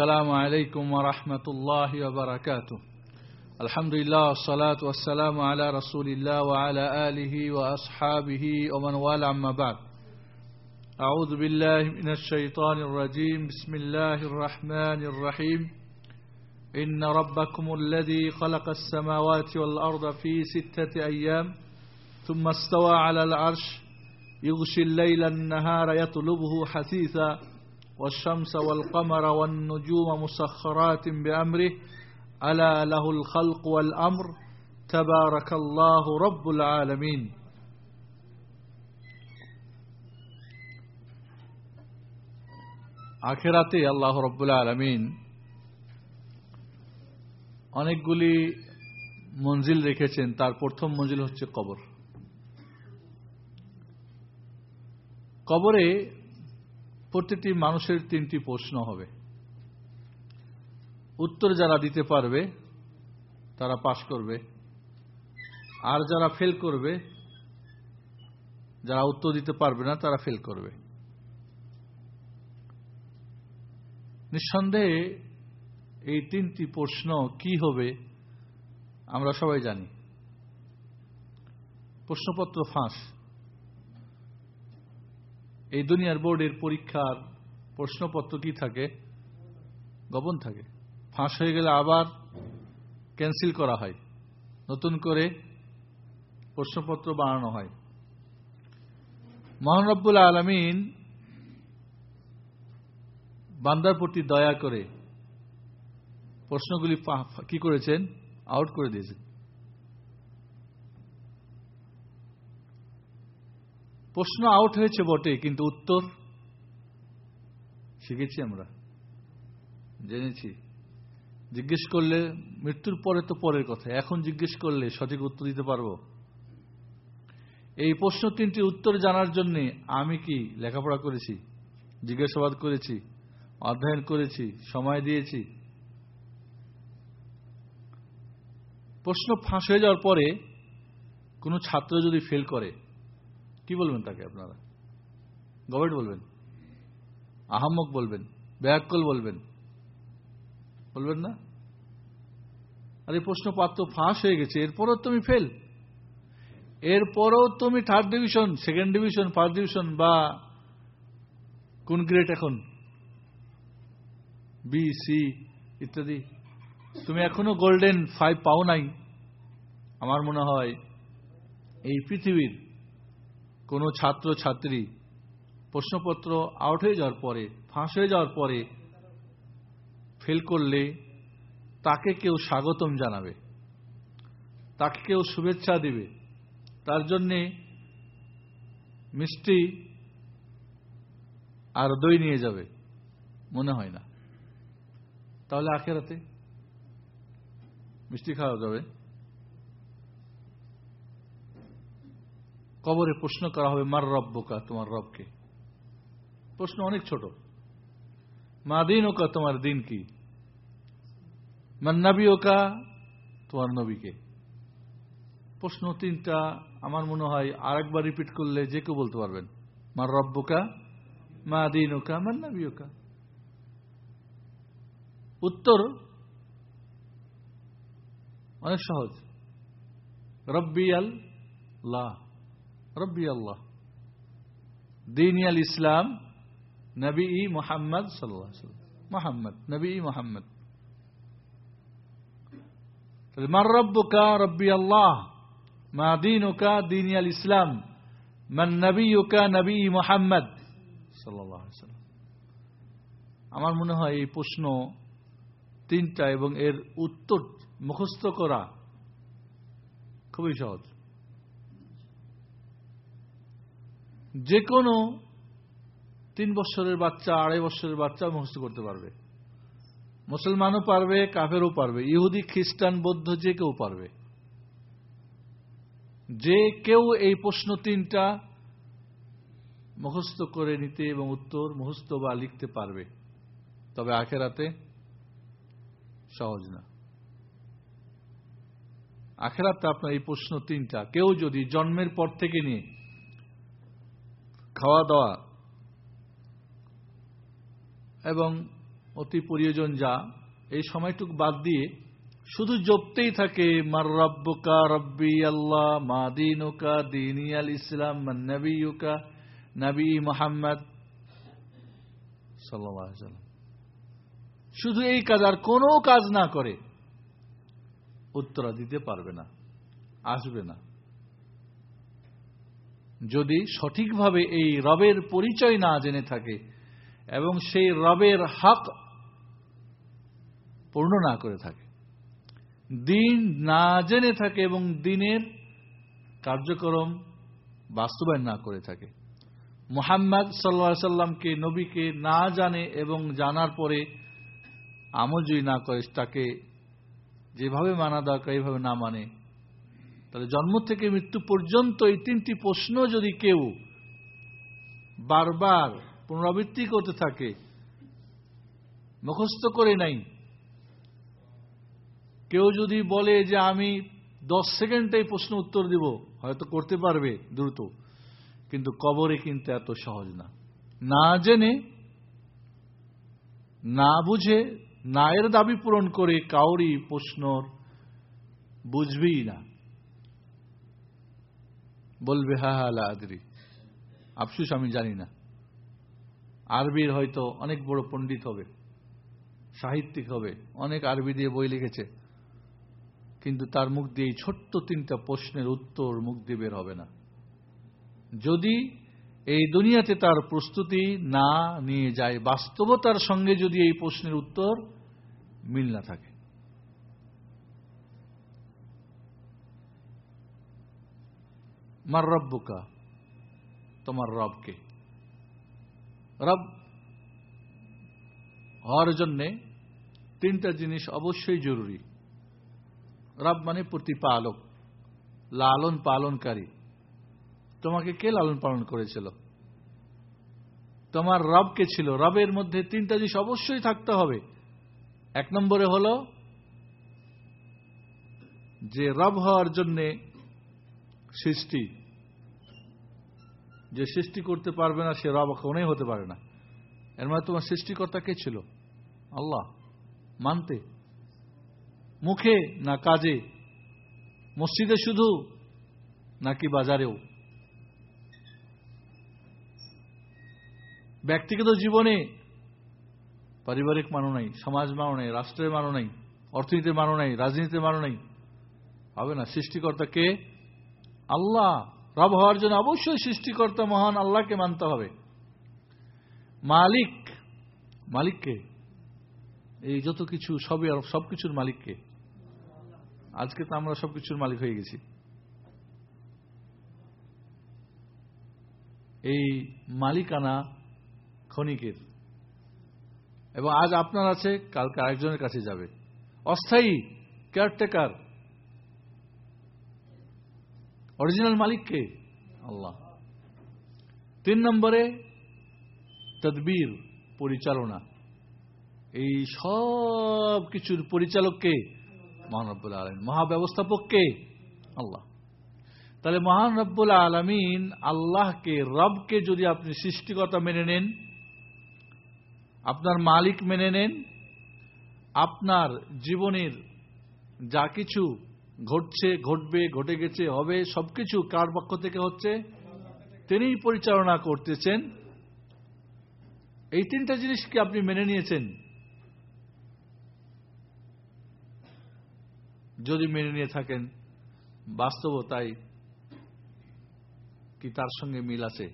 السلام عليكم ورحمة الله وبركاته. الحمد لله والصلاة والسلام على رسول الله وعلى آله وأصحابه ومن والى عما بعد. أعوذ بالله من الشيطان الرجيم. بسم الله الرحمن الرحيم. إن ربكم الذي خلق السماوات والأرض في ستة أيام ثم استوى على العرش يغشي الليل النهار يطلبه حثيثا والشمس والقمر والنجوم مسخرات بأمره ألا له الخلق والأمر تبارك الله رب العالمين আখেরাতে আল্লাহ রব্বুল আলমিন অনেকগুলি মঞ্জিল রেখেছেন তার প্রথম মঞ্জিল হচ্ছে কবর কবরে প্রতিটি মানুষের তিনটি প্রশ্ন হবে। উত্তর যারা দিতে পারবে, তারা পাশ করবে। আর যারা ফেল করবে, যারা উত্তর দিতে পারবে না, তারা ফেল করবে। নিঃসন্দেহে এই তিনটি প্রশ্ন কি হবে, আমরা সবাই জানি। প্রশ্নপত্র ফাঁস। এই দুনিয়ার বোর্ডের পরীক্ষার প্রশ্নপত্র কি থাকে? গোপন থাকে। ফাঁস হয়ে গেলে আবার ক্যান্সেল করা হয়। নতুন করে প্রশ্নপত্র বানানো হয়। মহানরব্বুল আলমিন বান্দার প্রতি দয়া করে প্রশ্নগুলি কি করেছেন? আউট করে দিয়েছেন। প্রশ্ন আউট হয়েছে বটে, কিন্তু উত্তর শিখেছি আমরা, জেনেছি। জিজ্ঞেস করলে মৃত্যুর পরে তো পরের কথা, এখন জিজ্ঞেস করলে সঠিক উত্তর দিতে পারব? এই প্রশ্ন তিনটি উত্তর জানার জন্য আমি কি লেখাপড়া করেছি, জিজ্ঞাসাবাদ করেছি, অধ্যয়ন করেছি, সময় দিয়েছি? প্রশ্ন ফাঁস হয়ে যাওয়ার পরে কোনো ছাত্র যদি ফেল করে কি বলবেন তাকে আপনারা? গভর্নমেন্ট বলবেন? আহম্মক বলবেন? ব্যাকল বলবেন? বলবেন না? আর এই প্রশ্ন পাত্র ফাঁস হয়ে গেছে, এরপরও তুমি ফেল এরপরও তুমি third division second division first division বা কোন গ্রেড এখন? বি সি ইত্যাদি। তুমি এখনও গোল্ডেন ফাইভ পাও নাই, আমার মনে হয়, এই পৃথিবীর কোনো ছাত্র ছাত্রী প্রশ্নপত্র আউট হয়ে যাওয়ার পরে, ফাঁস হয়ে যাওয়ার পরে ফেল করলে তাকে কেউ স্বাগতম জানাবে, তাকে কেউ শুভেচ্ছা দিবে। তার জন্যে মিষ্টি আর দই নিয়ে যাবে, মনে হয় না। তাহলে আখেরাতে মিষ্টি খাওয়া যাবে। কবরে প্রশ্ন করা হবে, মার রব্বকা, তোমার রবকে? প্রশ্ন অনেক ছোট। মা দিন ওকা তোমার দিন কি? মান নবী ওকা তোমার নবীকে? প্রশ্ন তিনটা, আমার মনে হয় আরেকবার রিপিট করলে যে কেউ বলতে পারবেন, মার রব্বকা, মা দিন ওকা মান নবী ওকা উত্তর অনেক সহজ। রব্বি আল্লাহ রব্বি আল্লাহ দিন আল ইসলাম নবী ই মোহাম্মদ সাল্লাহ মোহাম্মদ নবী ই মোহাম্মদ মার রব্বুকা রব্বি আল্লাহ মা দিনুকা দিন আল ইসলাম মান নবীকা নবী মোহাম্মদ সাল্লাহ আমার মনে হয় এই প্রশ্ন তিনটা এবং এর উত্তর মুখস্থ করা খুবই সহজ। যে কোনো তিন বছরের বাচ্চা, আড়াই বছরের বাচ্চা মুখস্থ করতে পারবে। মুসলমানও পারবে, কাফেরও পারবে, ইহুদি, খ্রিস্টান, বৌদ্ধ যে কেউ পারবে। যে কেউ এই প্রশ্ন তিনটা মুখস্থ করে নিতে এবং উত্তর মুখস্থ বা লিখতে পারবে। তবে আখেরাতে সহজ না। আখেরাতে আপনার এই প্রশ্ন তিনটা। কেউ যদি জন্মের পর থেকে নিয়ে খাওয়া দাওয়া এবং অতি প্রয়োজন যা, এই সময়টুক বাদ দিয়ে শুধু জপতেই থাকে, মার রব্বকা রব্বি আল্লাহ, মা দিনুকা, দিনী আল ইসলাম নবীকা নবী মোহাম্মদ শুধু এই কাজ আর কোনো কাজ না করে উত্তর দিতে পারবে না, আসবে না। যদি সঠিকভাবে এই রবের পরিচয় না জেনে থাকে এবং সেই রবের হক পূর্ণ না করে থাকে, দিন না জেনে থাকে এবং দিনের কার্যক্রম বাস্তবায়ন না করে থাকে। মোহাম্মদ সাল্লা সাল্লামকে নবীকে না জানে এবং জানার পরে যদি না করে, তাকে যেভাবে মানা দরকার, এইভাবে না মানে। তাহলে জন্ম থেকে মৃত্যু পর্যন্ত এই তিনটি প্রশ্ন যদি কেউ বারবার পুনরাবৃত্তি করতে থাকে, মুখস্থ করে নাই, কেউ যদি বলে যে আমি দশ সেকেন্ডে প্রশ্ন উত্তর দিব, হয়তো করতে পারবে দ্রুত, কিন্তু কবরে কিন্তু এত সহজ না। না জেনে, না বুঝে, না এর দাবি পূরণ করে কাউরি প্রশ্নর বুঝবেই না। বলবে, হা হা আলা আদরি। আফসুস, আমি জানি না। আরবির হয়তো অনেক বড় পণ্ডিত হবে, সাহিত্যিক হবে, অনেক আরবি দিয়ে বই লিখেছে। কিন্তু তার মুখ দিয়ে এই ছোট্ট তিনটা প্রশ্নের উত্তর মুখ দিয়ে বের হবে না। যদি এই দুনিয়াতে তার প্রস্তুতি না নিয়ে যায়, বাস্তবতার সঙ্গে যদি এই প্রশ্নের উত্তর মিল না থাকে। মার রব্বুকা তোমার রবকে। রব, হওয়ার জন্যে তিনটা জিনিস অবশ্যই জরুরি। রব মানে প্রতিপালক, লালন পালনকারী। তোমাকে কে লালন পালন করেছিল? তোমার রবকে ছিল। রবের মধ্যে তিনটা জিনিস অবশ্যই থাকতে হবে। এক নম্বরে হল যে রব হওয়ার জন্যে সৃষ্টি। যে সৃষ্টি করতে পারবে না, সে রব কোনই হতে পারে না। এর মানে তোমার সৃষ্টিকর্তা কে ছিল? আল্লাহ। মানতে। মুখে না কাজে। মসজিদে শুধু নাকি বাজারেও? ব্যক্তিগত জীবনে পারিবারিক মানো নাই, সমাজ মানো নাই, রাষ্ট্রের মানো নাই, অর্থনীতির মানো নাই, রাজনীতির মানো নাই। হবে না। সৃষ্টিকর্তা কে? আল্লাহ। রব হওয়ার জন্য অবশ্যই সৃষ্টিকর্তা মহান আল্লাহকে মানতে হবে। মালিক, মালিককে? এই যত কিছু, সবই আর সবকিছুর মালিককে। আজকে তো আমরা সবকিছুর মালিক হয়ে গেছি। এই মালিকানা ক্ষণিকের। এবং আজ আপনার আছে, কালকে আরেকজনের কাছে যাবে। অস্থায়ী কেয়ারটেকার অরিজিনাল মালিক কে আল্লাহ তিন নম্বরে তদবির পরিচালনা এই সব কিছুর পরিচালক কে মহান রব্বুল আলমিন মহাব্যবস্থাপক কে আল্লাহ তাহলে মহান রব্বুল আলমিন আল্লাহকে রবকে যদি আপনি সৃষ্টিকতা মেনে নেন আপনার মালিক মেনে নেন আপনার জীবনের যা কিছু ঘটছে, ঘটবে, ঘটে গেছে, হবে, সবকিছু কার পক্ষ থেকে হচ্ছে? তিনিই পরিচালনা করতেছেন। এই তিনটা জিনিস কি আপনি মেনে নিয়েছেন? যদি মেনে নিয়ে থাকেন, বাস্তবতায় কি তার সঙ্গে মিল আছে?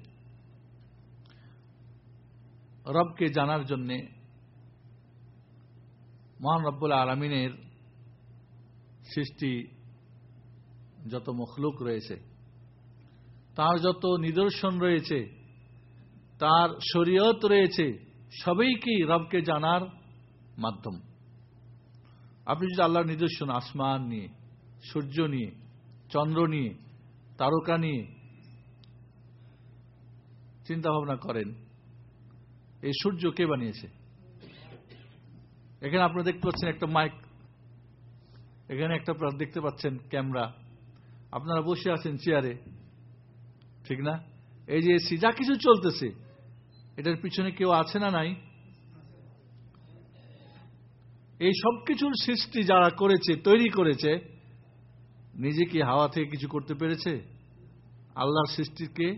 রবকে জানার জন্যে মহান রব্বুল আলমিনের সৃষ্টি যত মখলুক রয়েছে, তার যত নিদর্শন রয়েছে, তার শরীয়ত রয়েছে সবই কি রবকে জানার মাধ্যম। আপনি যদি আল্লাহর নিদর্শন, আসমান নিয়ে, সূর্য নিয়ে, চন্দ্র নিয়ে, তারকা নিয়ে চিন্তা ভাবনা করেন, এই সূর্য কে বানিয়েছে? এখানে আপনারা দেখতে পাচ্ছেন একটা মাইক, এখানে একটা দেখতে পাচ্ছেন ক্যামেরা। আপনারা বসে আছেন চেয়ারে। ঠিক না? এই যে এসি, যা কিছু চলতেছে, এটার পিছনে কেউ আছে না নাই? এই সব কিছুর সৃষ্টি যারা করেছে, তৈরি করেছে, নিজে কি হাওয়া থেকে কিছু করতে পেরেছে? আল্লাহর সৃষ্টিকে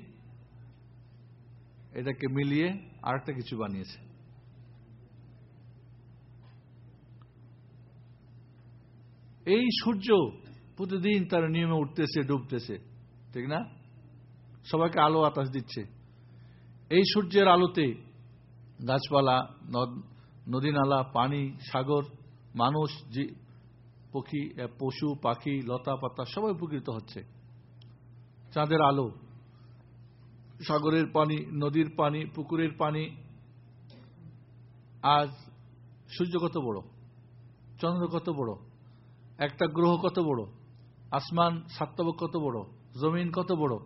এটাকে মিলিয়ে আরেকটা কিছু বানিয়েছে। এই সূর্য প্রতিদিন তার নিয়মে উঠতেছে, ডুবতেছে, ঠিক না? সবাইকে আলো আতাস দিচ্ছে। এই সূর্যের আলোতে গাছপালা, নদী নালা, পানি, সাগর, মানুষ পক্ষী পশু, পাখি, লতা পাতা সবাই উপকৃত হচ্ছে। চাঁদের আলো, সাগরের পানি, নদীর পানি, পুকুরের পানি, আজ সূর্য কত বড়? চন্দ্র কত বড়? একটা গ্রহ কত বড়? আসমান সাত্তবক কত বড়? জমিন কত বড়?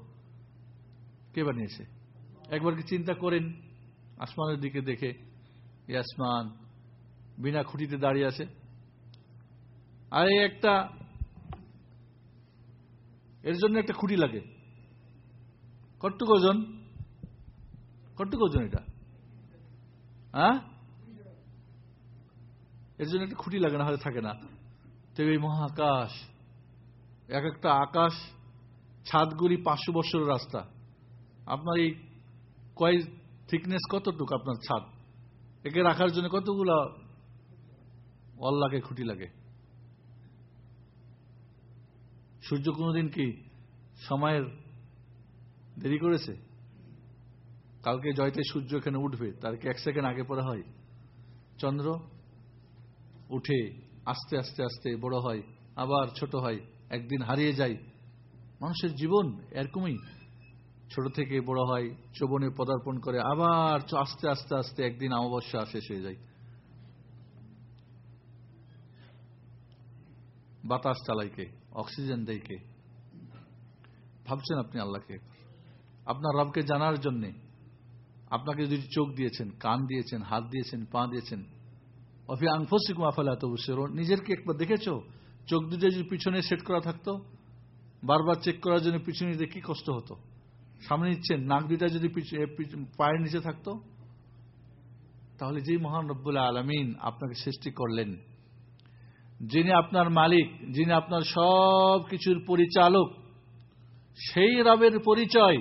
কে বানিয়েছে? একবার কি চিন্তা করেন? আসমানের দিকে দেখে, এই আসমান বিনা খুঁটিতে দাঁড়িয়ে আছে। আর একটা, এর জন্য একটা খুঁটি লাগে। কট্টুক ওজন কট্টুক ওজন এটা? হ্যাঁ? এর জন্য একটা খুঁটি লাগে, না হলে থাকে না। তো এই মহাকাশ এক একটা আকাশ, ছাদগুলি পাঁচশো বছরের রাস্তা। আপনার এই কয় থিকনেস কতটুক আপনার ছাদ? একে রাখার জন্য কতগুলা অল লাগে, খুঁটি লাগে? সূর্য কোনোদিন কি সময়ের দেরি করেছে? কালকে জয়তে সূর্য এখানে উঠবে, তার কি এক সেকেন্ড আগে পরে হয়? চন্দ্র উঠে আস্তে আস্তে আস্তে বড় হয়, আবার ছোট হয়। একদিন হারিয়ে যায়। মানুষের জীবন এরকমই। ছোট থেকে বড় হয় চবনে পদার্পণ করে, আবার আস্তে আস্তে আস্তে একদিন অমাবস্যা শেষ হয়ে যায়। বাতাস চালাইকে অক্সিজেন দেয়কে ভাবছেন আপনি আল্লাহকে? আপনার রবকে জানার জন্যে। আপনাকে যদি চোখ দিয়েছেন, কান দিয়েছেন, হাত দিয়েছেন, পা দিয়েছেন, অফি আংফসিকুম আফালা তো নিজেরকে একবার দেখেছ? চোখ দুটো যদি পিছনে সেট করা থাকতো, বারবার চেক করার জন্য পিছনে নিতে কি কষ্ট হতো? সামনে নিচ্ছেন, নাক দুটা যদি পায়ের নিচে থাকতো, তাহলে যেই মহান রব্বুল্লাহ আলমিন আপনাকে সৃষ্টি করলেন। যিনি আপনার মালিক, যিনি আপনার সব কিছুর পরিচালক, সেই রবের পরিচয়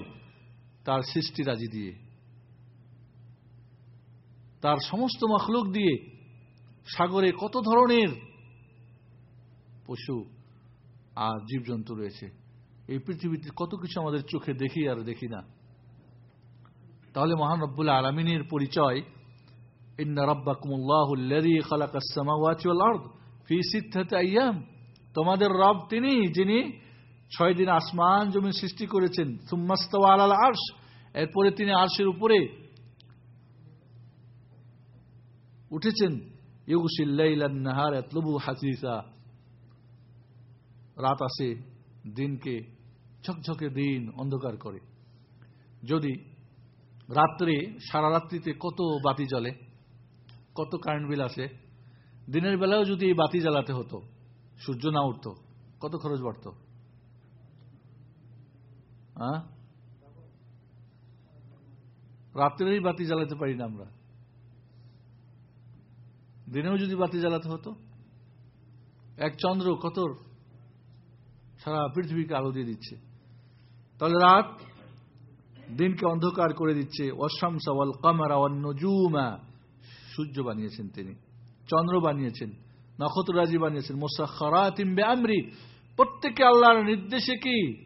তার সৃষ্টি রাজি দিয়ে, তার সমস্ত মখলুক দিয়ে সাগরে কত ধরনের পশু আর জীবজন্তু রয়েছে। এই পৃথিবীতে কত কিছু আমাদের চোখে দেখি আর দেখি না। তাহলে মহান রব্বুল্লাহ আলমিনের পরিচয় তোমাদের রব তিনি, যিনি ছয় দিন আসমান জমি সৃষ্টি করেছেন। আরশ। এরপরে তিনি আরশের উপরে উঠেছেন। এতলবু হাসিসা। রাত আসে, দিনকে ঝকঝকে দিন অন্ধকার করে। যদি রাত্রে, সারা রাত্রিতে কত বাতি জ্বলে, কত কারেন্ট বিল আসে, দিনের বেলাও যদি এই বাতি জ্বালাতে হতো, সূর্য না উঠত, কত খরচ বাড়ত? রাত্রেই বাতি জ্বালাতে পারি না আমরা। দিনেও যদি বাতি জ্বালাতে হতো, এক চন্দ্র কত সারা পৃথিবীকে আলো দিয়ে দিচ্ছে। তাহলে রাত দিনকে অন্ধকার করে দিচ্ছে। অশামসা ওয়াল কামারা ওয়াল নজুমা সূর্য বানিয়েছেন তিনি, চন্দ্র বানিয়েছেন, নক্ষত্ররাজি বানিয়েছেন। মোসাখরাতিম আমরি প্রত্যেকে আল্লাহর নির্দেশে কি?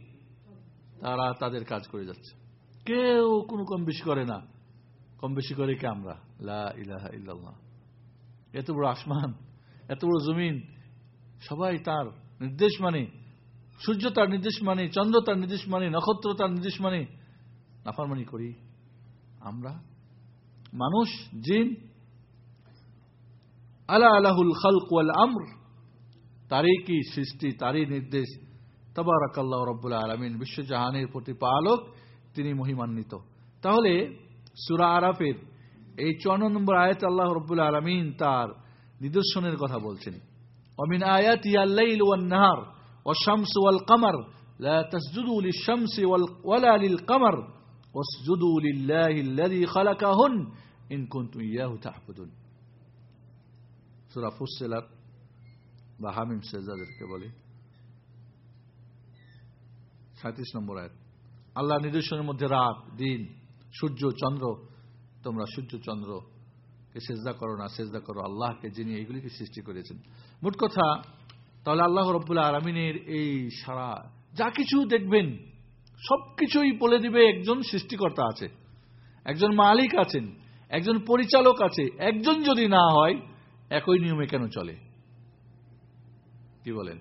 তারা তাদের কাজ করে যাচ্ছে। কেউ কোনো কম বেশি করে না। কম বেশি করে কি আমরা? লা ইলাহা এত বড় আসমান, এত বড় জমিন, সবাই তার নির্দেশ মানে সূর্য তার নির্দেশ মানে চন্দ্র তার নির্দেশ মানে নক্ষত্র তার নির্দেশ মানে নাফারমানি করি আমরা। মানুষ, জিন, আলা আলাহুল খালক ওয়াল আমর, তারই কি সৃষ্টি, তারই নির্দেশ। তবারাকাল্লাহ রব্বুল্লাহ আলমিন বিশ্বজাহানের প্রতিপালক, তিনি মহিমান্বিত। তাহলে সুরা আরাফের এই চুয়ান্ন নম্বর আয়াত আল্লাহ রব্বুল্লাহ আলমিন তার নিদর্শনের কথা বলছেন। অমিন আয়াত ইয়াল্লাইল والشمس والقمر لا تسجدوا للشمس ولا للقمر واسجدوا لله الذي خلقهن إن كنتم إياه تعبدون সুরা ফুসেলার বা হামিম সেজাদেরকে বলি সাঁত্রিশ নম্বর আয়াত আল্লাহ নিদর্শনের মধ্যে রাত দিন সূর্য চন্দ্র তোমরা সূর্য চন্দ্র কে সেজদা করো না সেজদা করো আল্লাহকে যিনি এইগুলিকে সৃষ্টি করেছেন মোট কথা তাহলে আল্লাহ রব্বুল্লাহ আলমিনের এই সারা যা কিছু দেখবেন, সবকিছুই বলে দিবে একজন সৃষ্টিকর্তা আছে, একজন মালিক আছেন, একজন পরিচালক আছে, একজন যদি না হয়, একই নিয়মে কেন চলে? কি বলেন?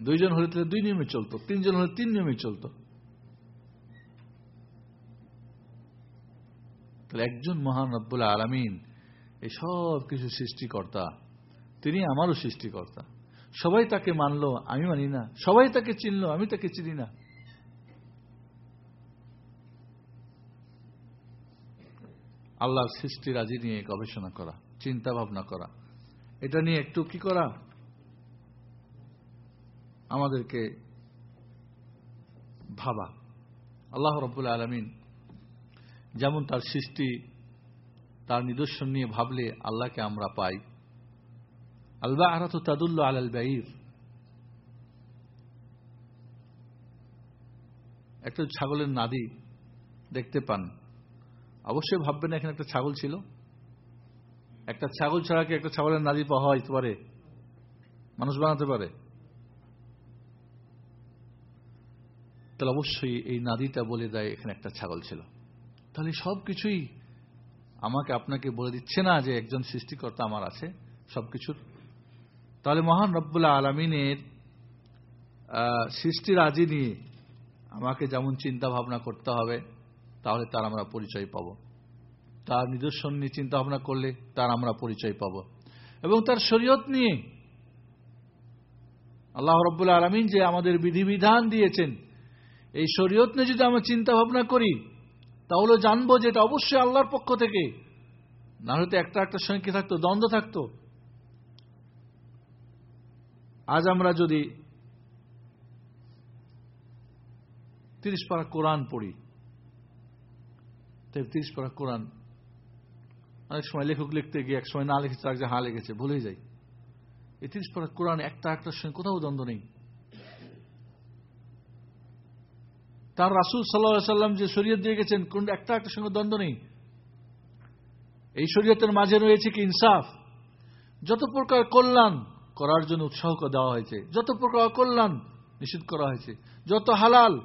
দুইজন হলে তাহলে দুই নিয়মে চলতো, তিনজন হলে তিন নিয়মে চলতো। তাহলে একজন মহান রব্বুল আলমিন এই সব কিছু সৃষ্টিকর্তা তিনি আমারও সৃষ্টিকর্তা। সবাই তাকে মানলো, আমি মানি না। সবাই তাকে চিনলো, আমি তাকে চিনি না। আল্লাহর সৃষ্টি রাজি নিয়ে গবেষণা করা চিন্তা ভাবনা করা। এটা নিয়ে একটু কি করা? আমাদেরকে ভাবা। আল্লাহ রব্বুল আলমিন যেমন তার সৃষ্টি, তার নিদর্শন নিয়ে ভাবলে আল্লাহকে আমরা পাই। আরাত তাদুল্ল আল বাইর একটা ছাগলের নাদি দেখতে পান। অবশ্যই ভাববেন এখানে একটা ছাগল ছিল। একটা ছাগল ছাড়া কি একটা ছাগলের নাদি পাওয়া যেতে পারে? মানুষ বানাতে পারে। তাহলে অবশ্যই এই নাদিটা বলে দেয় এখানে একটা ছাগল ছিল। তাহলে সব কিছুই আমাকে আপনাকে বলে দিচ্ছে না যে একজন সৃষ্টিকর্তা আমার আছে। সবকিছুর তাহলে মহান রব্বুল্লাহ আলমিনের সৃষ্টির আজি নিয়ে আমাকে যেমন চিন্তা ভাবনা করতে হবে, তাহলে তার আমরা পরিচয় পাব। তার নিদর্শন নিয়ে চিন্তা ভাবনা করলে তার আমরা পরিচয় পাব। এবং তার শরীয়ত নিয়ে আল্লাহ রব্বুল্লাহ আলমিন যে আমাদের বিধিবিধান দিয়েছেন, এই শরীয়ত নিয়ে যদি আমরা চিন্তা ভাবনা করি, তাহলে জানব যে এটা অবশ্যই আল্লাহর পক্ষ থেকে। না হয়তো একটা একটা সঙ্গে থাকতো, দ্বন্দ্ব থাকতো। আজ আমরা যদি তিরিশ পারা কোরআন পড়ি, তাই তিরিশ পারা কোরআন, অনেক সময় লেখক লিখতে গিয়ে এক সময় না লিখেছে এক হা লিখেছে ভুলে যাই। এই তিরিশ পারা কোরআন একটা একটার সঙ্গে কোথাও দ্বন্দ্ব নেই। তার রাসুল সাল্লাম যে শরীয়ত দিয়ে গেছেন, কোন একটা একটা সঙ্গে দ্বন্দ্ব নেই। এই শরীয়তের মাঝে রয়েছে কি ইনসাফ। যত প্রকার কল্যাণ করার জন্য উৎসাহ দেওয়া হয়েছে। যত প্রকার কল্যাণ নিষিদ্ধ করা হয়েছে, যত হালাল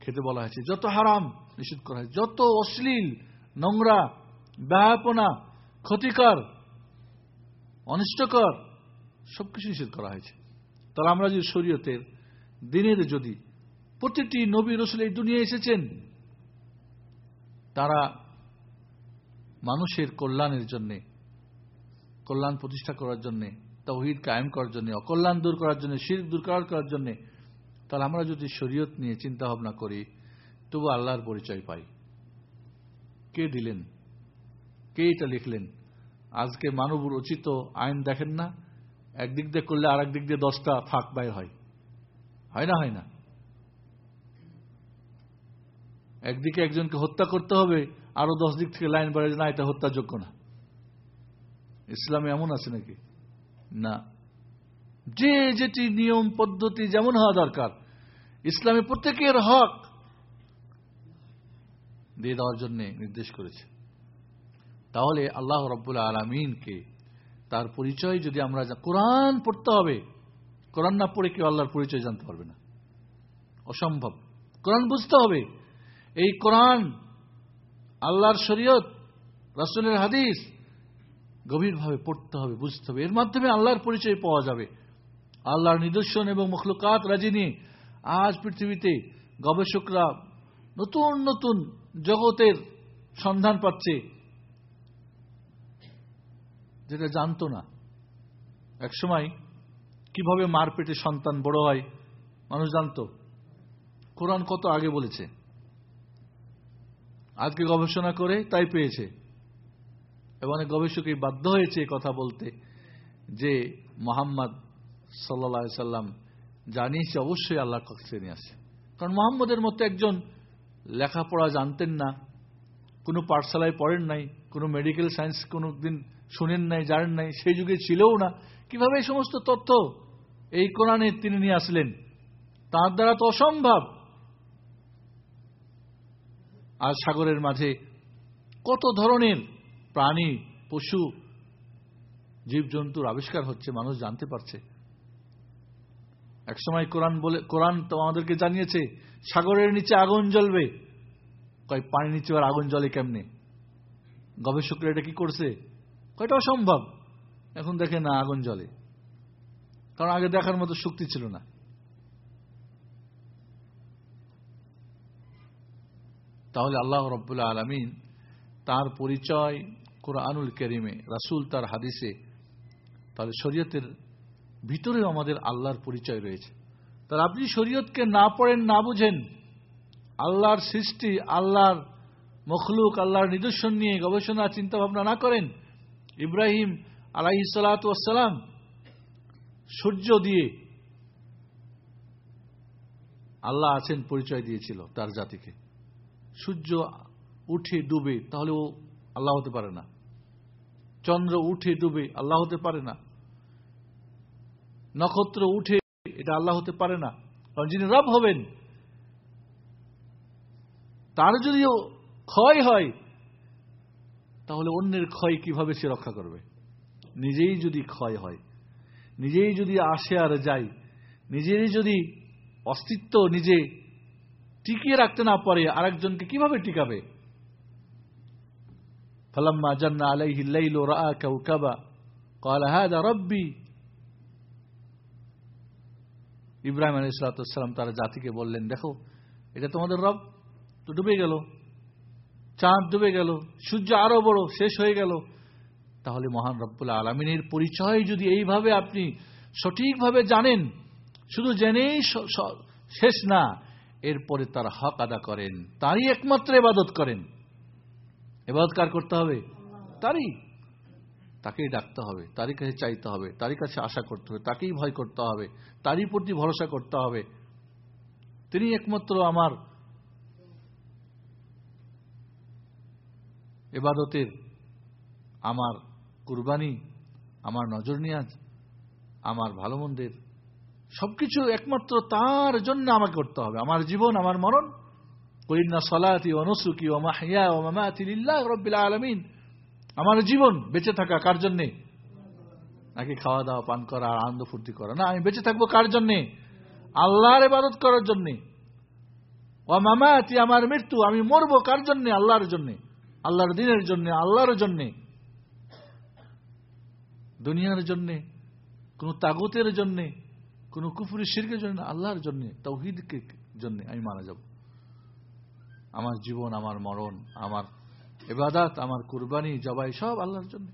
খেতে বলা হয়েছে, যত হারাম নিষিদ্ধ করা হয়েছে, যত অশ্লীল, নোংরা, ব্যাপনা, ক্ষতিকর, অনিষ্টকর সবকিছু নিষেধ করা হয়েছে। তাহলে আমরা যদি শরীয়তের দিনের যদি প্রতিটি নবী রসুল এই দুনিয়া এসেছেন, তারা মানুষের কল্যাণের জন্যে, কল্যাণ প্রতিষ্ঠা করার জন্যে তৌহিদ কায়েম করার জন্য, অকল্যাণ দূর করার জন্য শির দূর করার জন্য, তাহলে আমরা যদি শরীয়ত নিয়ে চিন্তা ভাবনা করি, তবু আল্লাহর পরিচয় পাই। কে দিলেন? কে এটা লিখলেন? আজকে মানব রচিত আইন দেখেন না? একদিক দিয়ে করলে আর দিক দিয়ে দশটা ফাঁক বাইর হয়। হয় না হয় না? একদিকে একজনকে হত্যা করতে হবে, আরও দশ দিক থেকে লাইন বাড়ে না, এটা হত্যাযোগ্য না। ইসলামে এমন আছে নাকি? না। যে যেটি নিয়ম, পদ্ধতি যেমন হওয়া দরকার, ইসলামে প্রত্যেকের হক দিয়ে দেওয়ার জন্য নির্দেশ করেছে। তাহলে আল্লাহ রব্বুল আলমিনকে তার পরিচয় যদি আমরা কোরআন পড়তে হবে, কোরআন না পড়ে কেউ আল্লাহর পরিচয় জানতে পারবে না। অসম্ভব। কোরআন বুঝতে হবে, এই কোরআন আল্লাহর শরীয়ত, রাসুলের হাদিস গভীরভাবে পড়তে হবে, বুঝতে হবে। এর মাধ্যমে আল্লাহর পরিচয় পাওয়া যাবে। আল্লাহর নিদর্শন এবং মখলুকাত রাজি নিয়ে আজ পৃথিবীতে গবেষকরা নতুন নতুন জগতের সন্ধান পাচ্ছে, যেটা জানতো না। একসময় কীভাবে মার পেটে সন্তান বড় হয়, মানুষ জানতো। কোরআন কত আগে বলেছে। আজকে গবেষণা করে তাই পেয়েছে। এবং অনেক গবেষকই বাধ্য হয়েছে কথা বলতে যে মোহাম্মদ সাল্লা সাল্লাম জানিয়েছে, অবশ্যই আল্লাহ কাছে নিয়ে আসে কারণ মোহাম্মদের মতো একজন লেখাপড়া জানতেন না, কোনো পাঠশালায় পড়েন নাই, কোনো মেডিকেল সায়েন্স কোনো দিন শুনেন নাই, জানেন নাই, সেই যুগে ছিলও না। কীভাবে এই সমস্ত তথ্য এই কোরআনে তিনি নিয়ে আসলেন? তার দ্বারা তো অসম্ভব। আর সাগরের মাঝে কত ধরনের প্রাণী, পশু, জীবজন্তুর আবিষ্কার হচ্ছে, মানুষ জানতে পারছে। একসময় কোরআন বলে, কোরআন তো আমাদেরকে জানিয়েছে, সাগরের নিচে আগুন জ্বলবে। কয় পানি নিচে আর আগুন জ্বলে কেমনে? গবেষকরা এটা কি করছে? কয়টা অসম্ভব। এখন দেখে, না, আগুন জ্বলে। কারণ আগে দেখার মতো শক্তি ছিল না। তাহলে আল্লাহ রব্বুল্লাহ আলমিন তার পরিচয় কোরআনুল কেরিমে রাসুল তার হাদিসে, তাহলে শরীয়তের ভিতরেও আমাদের আল্লাহর পরিচয় রয়েছে। তার আপনি শরীয়তকে না পড়েন, না বুঝেন, আল্লাহর সৃষ্টি, আল্লাহর মখলুক, আল্লাহর নিদর্শন নিয়ে গবেষণা চিন্তা ভাবনা না করেন, ইব্রাহিম আলাহি সালাতাম সূর্য দিয়ে আল্লাহ আছেন পরিচয় দিয়েছিল তার জাতিকে। সূর্য উঠে ডুবে, তাহলে ও আল্লাহ হতে পারে না। চন্দ্র উঠে ডুবে, আল্লাহ হতে পারে না। নক্ষত্র উঠে, এটা আল্লাহ হতে পারে না। কারণ যিনি রব হবেন, তার যদিও ক্ষয় হয়, তাহলে অন্যের ক্ষয় কীভাবে সে রক্ষা করবে? নিজেই যদি ক্ষয় হয়, নিজেই যদি আসে আর যায়, নিজেরই যদি অস্তিত্ব নিজে টিকিয়ে রাখতে না পারে, আরেকজনকে কীভাবে টিকাবে? فلما جن عليه الليل راى كوكبا قال هذا ربي ইব্রাহিম আলী সালাতাম তার জাতিকে বললেন দেখো এটা তোমাদের রব তো ডুবে গেল চাঁদ ডুবে গেল সূর্য আরো বড় শেষ হয়ে গেল তাহলে মহান রব্বুল্লাহ আলমিনের পরিচয় যদি এইভাবে আপনি সঠিকভাবে জানেন শুধু জেনেই শেষ না এরপরে তার হক আদা করেন তারই একমাত্র এবাদত করেন এবাদত কার করতে হবে। তারই। তাকেই ডাকতে হবে, তারই কাছে চাইতে হবে, তারই কাছে আশা করতে হবে, তাকেই ভয় করতে হবে, তারই প্রতি ভরসা করতে হবে। তিনি একমাত্র আমার এবাদতের আমার কুরবানি, আমার নজর নিয়াজ, আমার ভালো মন্দের সবকিছু একমাত্র তার জন্য আমাকে করতে হবে। আমার জীবন, আমার মরণ আমার জীবন বেঁচে থাকা কার জন্যে? নাকি খাওয়া দাওয়া, পান করা, আনন্দ ফুর্তি করা? না, আমি বেঁচে থাকব কার জন্যে? আল্লাহর ইবাদত করার জন্যে। ও মামাতি, আমার মৃত্যু, আমি মরবো কার জন্যে? আল্লাহর জন্যে। আল্লাহর দিনের জন্যে, আল্লাহর জন্যে। দুনিয়ার জন্যে, কোন তাগুতের জন্যে, কোন কুফুরি, শিরকের জন্য আল্লাহর জন্যে, তৌহিদকে জন্য আমি মারা যাব। আমার জীবন, আমার মরণ, আমার এবাদাত আমার কুরবানি, জবাই সব আল্লাহর জন্য।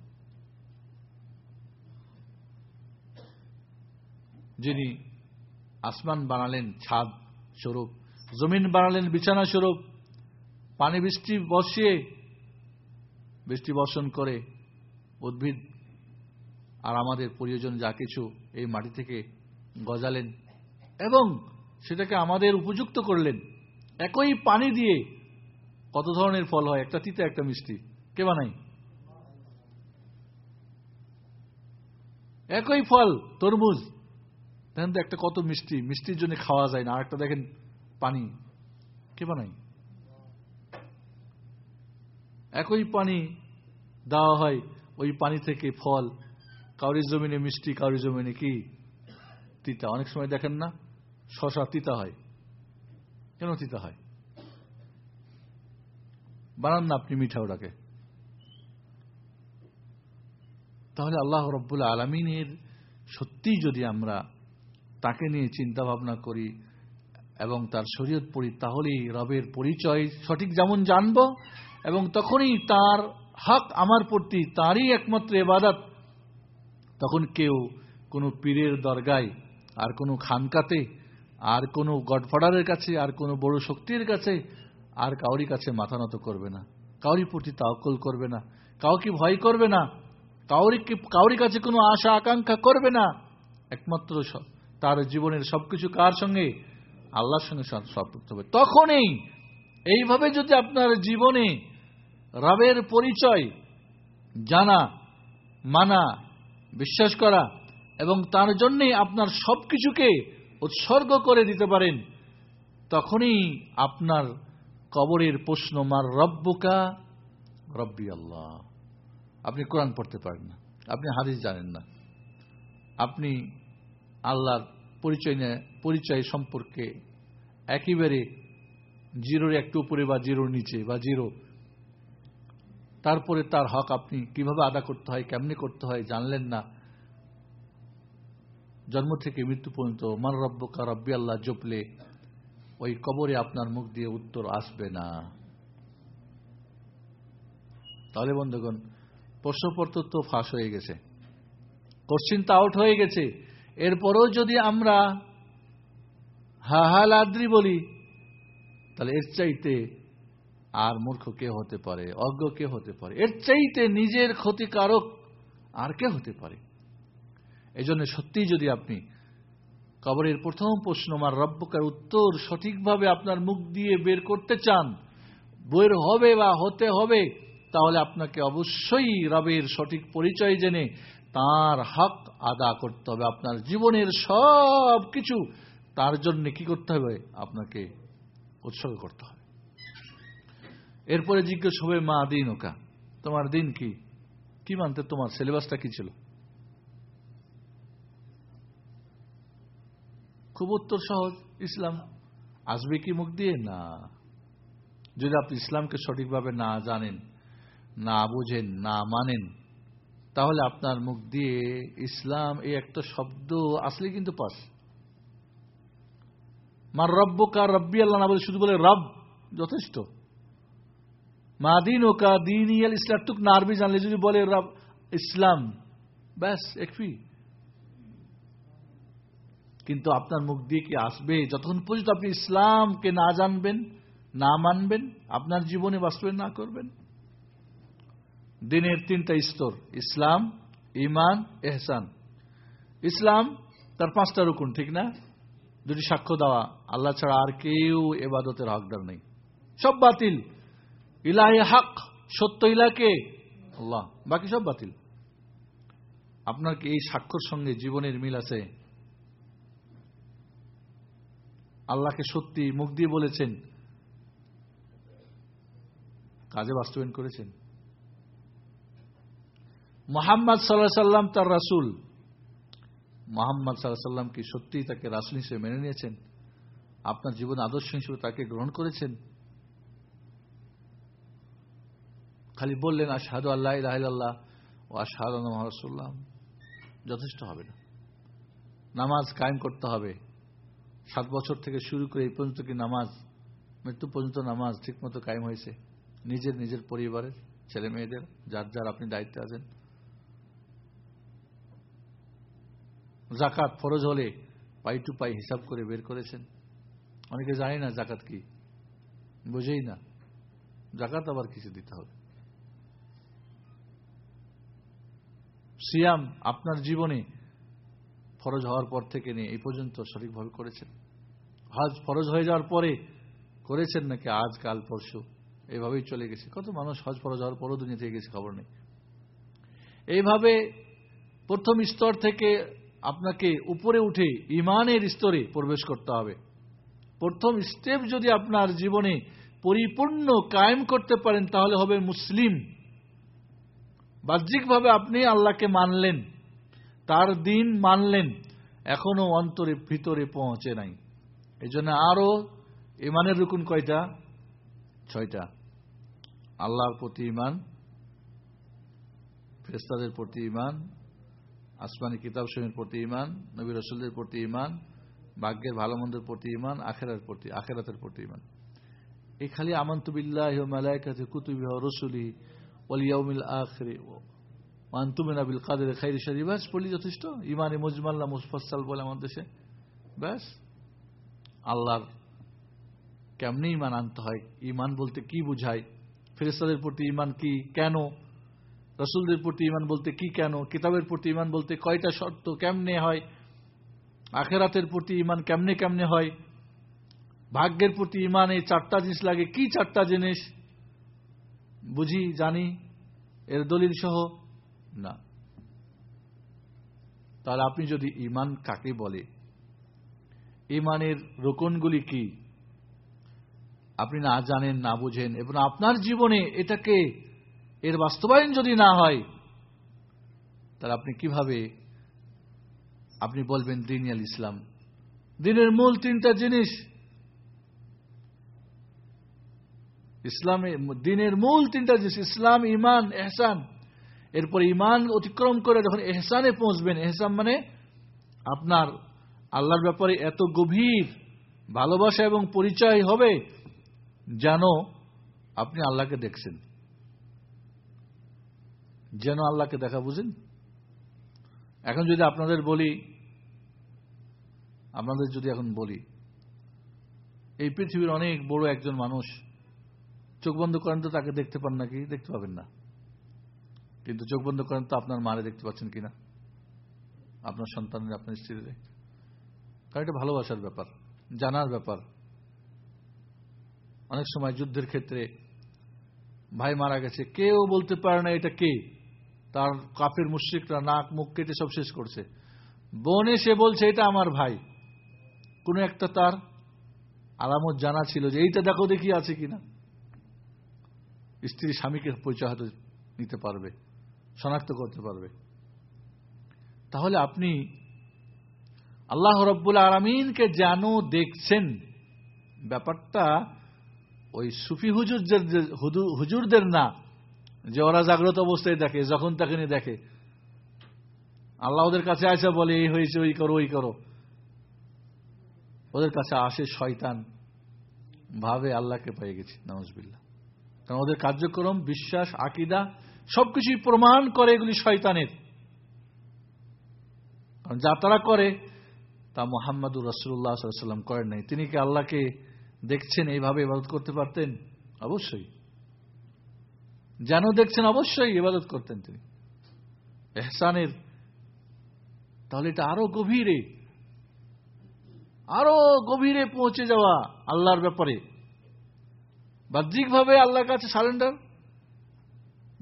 যিনি আসমান বানালেন ছাদ স্বরূপ, জমিন বানালেন বিছানা স্বরূপ, পানি বৃষ্টি বসিয়ে বৃষ্টি বর্ষণ করে উদ্ভিদ, আর আমাদের প্রয়োজন যা কিছু এই মাটি থেকে গজালেন এবং সেটাকে আমাদের উপযুক্ত করলেন। একই পানি দিয়ে কত ধরনের ফল হয়? একটা তিতা, একটা মিষ্টি। কে বানাই একই ফল, তরমুজ। দেখেন তো একটা কত মিষ্টি। মিষ্টির জন্য খাওয়া যায় না। আর একটা দেখেন, পানি। কে বানাই একই পানি দেওয়া হয়, ওই পানি থেকে ফল। কাউরি জমিনে মিষ্টি কাউরি জমিনে কি? তিতা। অনেক সময় দেখেন না, শশা তিতা হয়। কেন তিতা হয়? বানান না আপনি মিঠা ওটাকে। তাহলে আল্লাহ রব্বুল আলমিনের সত্যি যদি আমরা তাকে নিয়ে চিন্তা ভাবনা করি এবং তার শরীয়ত পড়ি, তাহলেই রবের পরিচয় সঠিক যেমন জানব এবং তখনই তার হক আমার প্রতি, তারই একমাত্র এবাদত তখন কেউ কোনো পীরের দরগায় আর কোনো খানকাতে আর কোনো গডফাডারের কাছে, আর কোনো বড় শক্তির কাছে, আর কাউরি কাছে মাথা নত করবে না। কাউরি প্রতি তাওকল করবে না। কাউকে ভয় করবে না। কাউরি কাউরি কাছে কোনো আশা, আকাঙ্ক্ষা করবে না। একমাত্র তার জীবনের সবকিছু কার সঙ্গে? আল্লাহর সঙ্গে সম্পৃক্ত হবে। তখনই এইভাবে যদি আপনার জীবনে রবের পরিচয় জানা, মানা, বিশ্বাস করা, এবং তার জন্যে আপনার সবকিছুকে উৎসর্গ করে দিতে পারেন, তখনই আপনার কবরের প্রশ্ন, মার রব্বুকা? রব্বি আল্লাহ। আপনি কোরআন পড়তে পারেন না, আপনি হাদিস জানেন না। আপনি আল্লাহর পরিচয় পরিচয় সম্পর্কে একেবারে জিরোর একটু উপরে বা জিরোর নিচে বা জিরো, তারপরে তার হক আপনি কীভাবে আদা করতে হয়, কেমনি করতে হয় জানলেন না। জন্ম থেকে মৃত্যু পর্যন্ত মান রব্বকা রব্বি আল্লাহ জপলে ওই কবরে আপনার মুখ দিয়ে উত্তর আসবে না। তাহলে বন্ধুগণ, প্রশ্নপত্র তো ফাঁস হয়ে গেছে। কোশ্চিন তো আউট হয়ে গেছে। এরপরেও যদি আমরা হা হা লাদ্রি বলি, তাহলে এর চাইতে আর মূর্খ কে হতে পারে, অজ্ঞ কে হতে পারে? এর চাইতে নিজের ক্ষতিকারক আর কে হতে পারে? এই জন্য সত্যিই যদি আপনি কবরের প্রথম প্রশ্ন, আমার রব্যকার উত্তর সঠিকভাবে আপনার মুখ দিয়ে বের করতে চান, বের হবে বা হতে হবে, তাহলে আপনাকে অবশ্যই রবের সঠিক পরিচয় জেনে তার হক আদা করতে হবে। আপনার জীবনের সব কিছু তার জন্য কি করতে হবে? আপনাকে উৎসর্গ করতে হবে। এরপরে জিজ্ঞেস হবে, মা দিন ওকা তোমার দিন কি? কি মানতে? তোমার সিলেবাসটা কি ছিল? খুব উত্তর সহজ, ইসলাম আসবে কি মুখ দিয়ে? না। যদি আপনি ইসলামকে সঠিকভাবে না জানেন, না বুঝেন, না মানেন, তাহলে আপনার মুখ দিয়ে ইসলাম এই একটা শব্দ আসলে কিন্তু পাস। মার রব্য কার রব্বি আল্লাহ না বলে শুধু বলে রব, যথেষ্ট। মা দিন ও কা দিন ইয়াল ইসলাম, টুক না আরবি জানলে যদি বলে রব, ইসলাম, ব্যাস একফি কিন্তু আপনার মুখ দিয়ে কি আসবে? যতক্ষণ পর্যন্ত আপনি ইসলামকে না জানবেন, না মানবেন, আপনার জীবনে বাস্তবায়ন না করবেন। দিনের তিনটা স্তর, ইসলাম ইমান এহসান। ইসলাম তার পাঁচটা রুকুন, ঠিক না? দুটি সাক্ষ্য দেওয়া, আল্লাহ ছাড়া আর কেউ এবাদতের হকদার নেই। সব বাতিল। ইলাহে হক, সত্য ইলাকে। আল্লাহ, বাকি সব বাতিল। আপনার কি এই সাক্ষর সঙ্গে জীবনের মিল আছে? আল্লাহকে সত্যি মুখ দিয়ে বলেছেন। কাজে বাস্তবায়ন করেছেন। মোহাম্মদ সাল্লাহ সাল্লাম তার রাসুল। মোহাম্মদ সাল্লাহ সাল্লাম কি তাকে রাসুল হিসেবে মেনে নিয়েছেন? আপনার জীবন আদর্শ হিসেবে তাকে গ্রহণ করেছেন? খালি বললেন, আশহাদু আল্লাহ ইলাহিল্লাহ ও আশহাদ মহারসুল্লাম যথেষ্ট হবে না। নামাজ কায়েম করতে হবে। সাত বছর থেকে শুরু করে এই পর্যন্ত কি নামাজ, মৃত্যু পর্যন্ত নামাজ ঠিকমতো কায়েম হয়েছে? নিজের নিজের পরিবারের ছেলে মেয়েদের, যার যার আপনি দায়িত্বে আছেন। জাকাত ফরজ হলে পাই টু পাই হিসাব করে বের করেছেন। অনেকে জানে না জাকাত কি। বোঝেই না। জাকাত আবার কিছু দিতে হবে? সিয়াম আপনার জীবনে ফরজ হওয়ার পর থেকে নিয়ে এই পর্যন্ত সঠিকভাবে করেছেন। হজ ফরজ হয়ে যাওয়ার পরে করেছেন নাকি? আজ, কাল, পরশু। এইভাবেই চলে গেছে। কত মানুষ হজ ফরজ হওয়ার পরও দুনিয়া থেকে গেছে খবর নেই। এইভাবে প্রথম স্তর থেকে আপনাকে উপরে উঠে ইমানের স্তরে প্রবেশ করতে হবে। প্রথম স্টেপ যদি আপনার জীবনে পরিপূর্ণ কায়েম করতে পারেন, তাহলে হবে মুসলিম। বাহ্যিকভাবে আপনি আল্লাহকে মানলেন, তার দিন মানলেন, এখনও অন্তরে ভিতরে পৌঁছে নাই। এই জন্য আরও ইমানের রুকুন কয়টা? ছয়টা। আল্লাহর প্রতি ইমান ফেস্তাদের প্রতি ইমান আসমানি কিতাব সময়ের প্রতি ইমান নবী রসুলদের প্রতি ইমান ভাগ্যের ভালো মন্দের প্রতি ইমান আখেরার প্রতি, আখেরাতের প্রতি ইমান এই খালি আমন্তবিল্লাহ মালাইকাতে কুতুবি রসুলি ওলিয়াউমিল আখরে। মান্তুমিনা কাদের খাইর শরী ব্যাস, পড়লি যথেষ্ট। ইমানে মজমাল্লা মুসফাসাল বলে আমার দেশে। ব্যাস। আল্লাহর কেমনি ইমান আনতে হয় ইমান বলতে কি বুঝায় ফেরেস্তাদের প্রতি ইমান কি, কেন, রসুলদের প্রতি ইমান বলতে কি কেন, কিতাবের প্রতি ইমান বলতে কয়টা শর্ত কেমনে হয়, আখেরাতের প্রতি ইমান কেমনে কেমনে হয়, ভাগ্যের প্রতি ইমান এই চারটা জিনিস লাগে, কি চারটা জিনিস, বুঝি, জানি, এর দলিল সহ, না। তাহলে আপনি যদি ইমান কাকে বলে ইমানের রোকনগুলি কি? আপনি না জানেন, না বুঝেন, এবং আপনার জীবনে এটাকে এর বাস্তবায়ন যদি না হয়, তাহলে আপনি কীভাবে, আপনি বলবেন দিন আল ইসলাম। দিনের মূল তিনটা জিনিস। ইসলামে, দিনের মূল তিনটা জিনিস, ইসলাম ইমান এহসান। এরপর ইমান অতিক্রম করে যখন এহসানে পৌঁছবেন, এহসান মানে আপনার আল্লাহর ব্যাপারে এত গভীর ভালোবাসা এবং পরিচয় হবে যেন আপনি আল্লাহকে দেখছেন। যেন আল্লাহকে দেখা বুঝেন। এখন যদি আপনাদের বলি, আপনাদের যদি এখন বলি, এই পৃথিবীর অনেক বড় একজন মানুষ, চোখ বন্ধ করেন তো তাকে দেখতে পান নাকি? দেখতে পাবেন না। কিন্তু চোখ বন্ধ করেন তো আপনার মারে দেখতে পাচ্ছেন কিনা? আপনার সন্তানের, আপনার স্ত্রীরে কারণ এটা ভালোবাসার ব্যাপার, জানার ব্যাপার। অনেক সময় যুদ্ধের ক্ষেত্রে ভাই মারা গেছে, কেউ বলতে পারে না এটা কে। তার কাপের মুশ্রিকরা নাক, মুখ কেটে সব শেষ করছে। বোন সে বলছে, এটা আমার ভাই। কোন একটা তার আলামত জানা ছিল যে, এইটা দেখো দেখি আছে কিনা? স্ত্রী স্বামীকে পরিচয় হয়তো নিতে পারবে, শনাক্ত করতে পারবে। তাহলে আপনি আল্লাহ রব্বুল আলমিনকে যেন দেখছেন। ব্যাপারটা ওই সুফি হুজুরদের হুজুরদের না, যে ওরা জাগ্রত অবস্থায় দেখে, যখন তাকে দেখে। আল্লাহ ওদের কাছে আসে বলে, এই হয়েছে, ওই করো ওই করো। ওদের কাছে আসে শয়তান ভাবে আল্লাহকে পেয়ে গেছি নওয়াজবিল্লা কারণ ওদের কার্যক্রম, বিশ্বাস, আকিদা সবকিছুই প্রমাণ করে এগুলি শয়তানের। যা তারা করে তা মোহাম্মদুর রসুল্লাহ সাল্লাম করেন নাই। তিনি কি আল্লাহকে দেখছেন, এইভাবে ইবাদত করতে পারতেন? অবশ্যই। যেন দেখছেন, অবশ্যই ইবাদত করতেন তিনি। এহসানের, তাহলে এটা আরও গভীরে আরও গভীরে পৌঁছে যাওয়া আল্লাহর ব্যাপারে। বাহ্যিকভাবে আল্লাহর কাছে সারেন্ডার,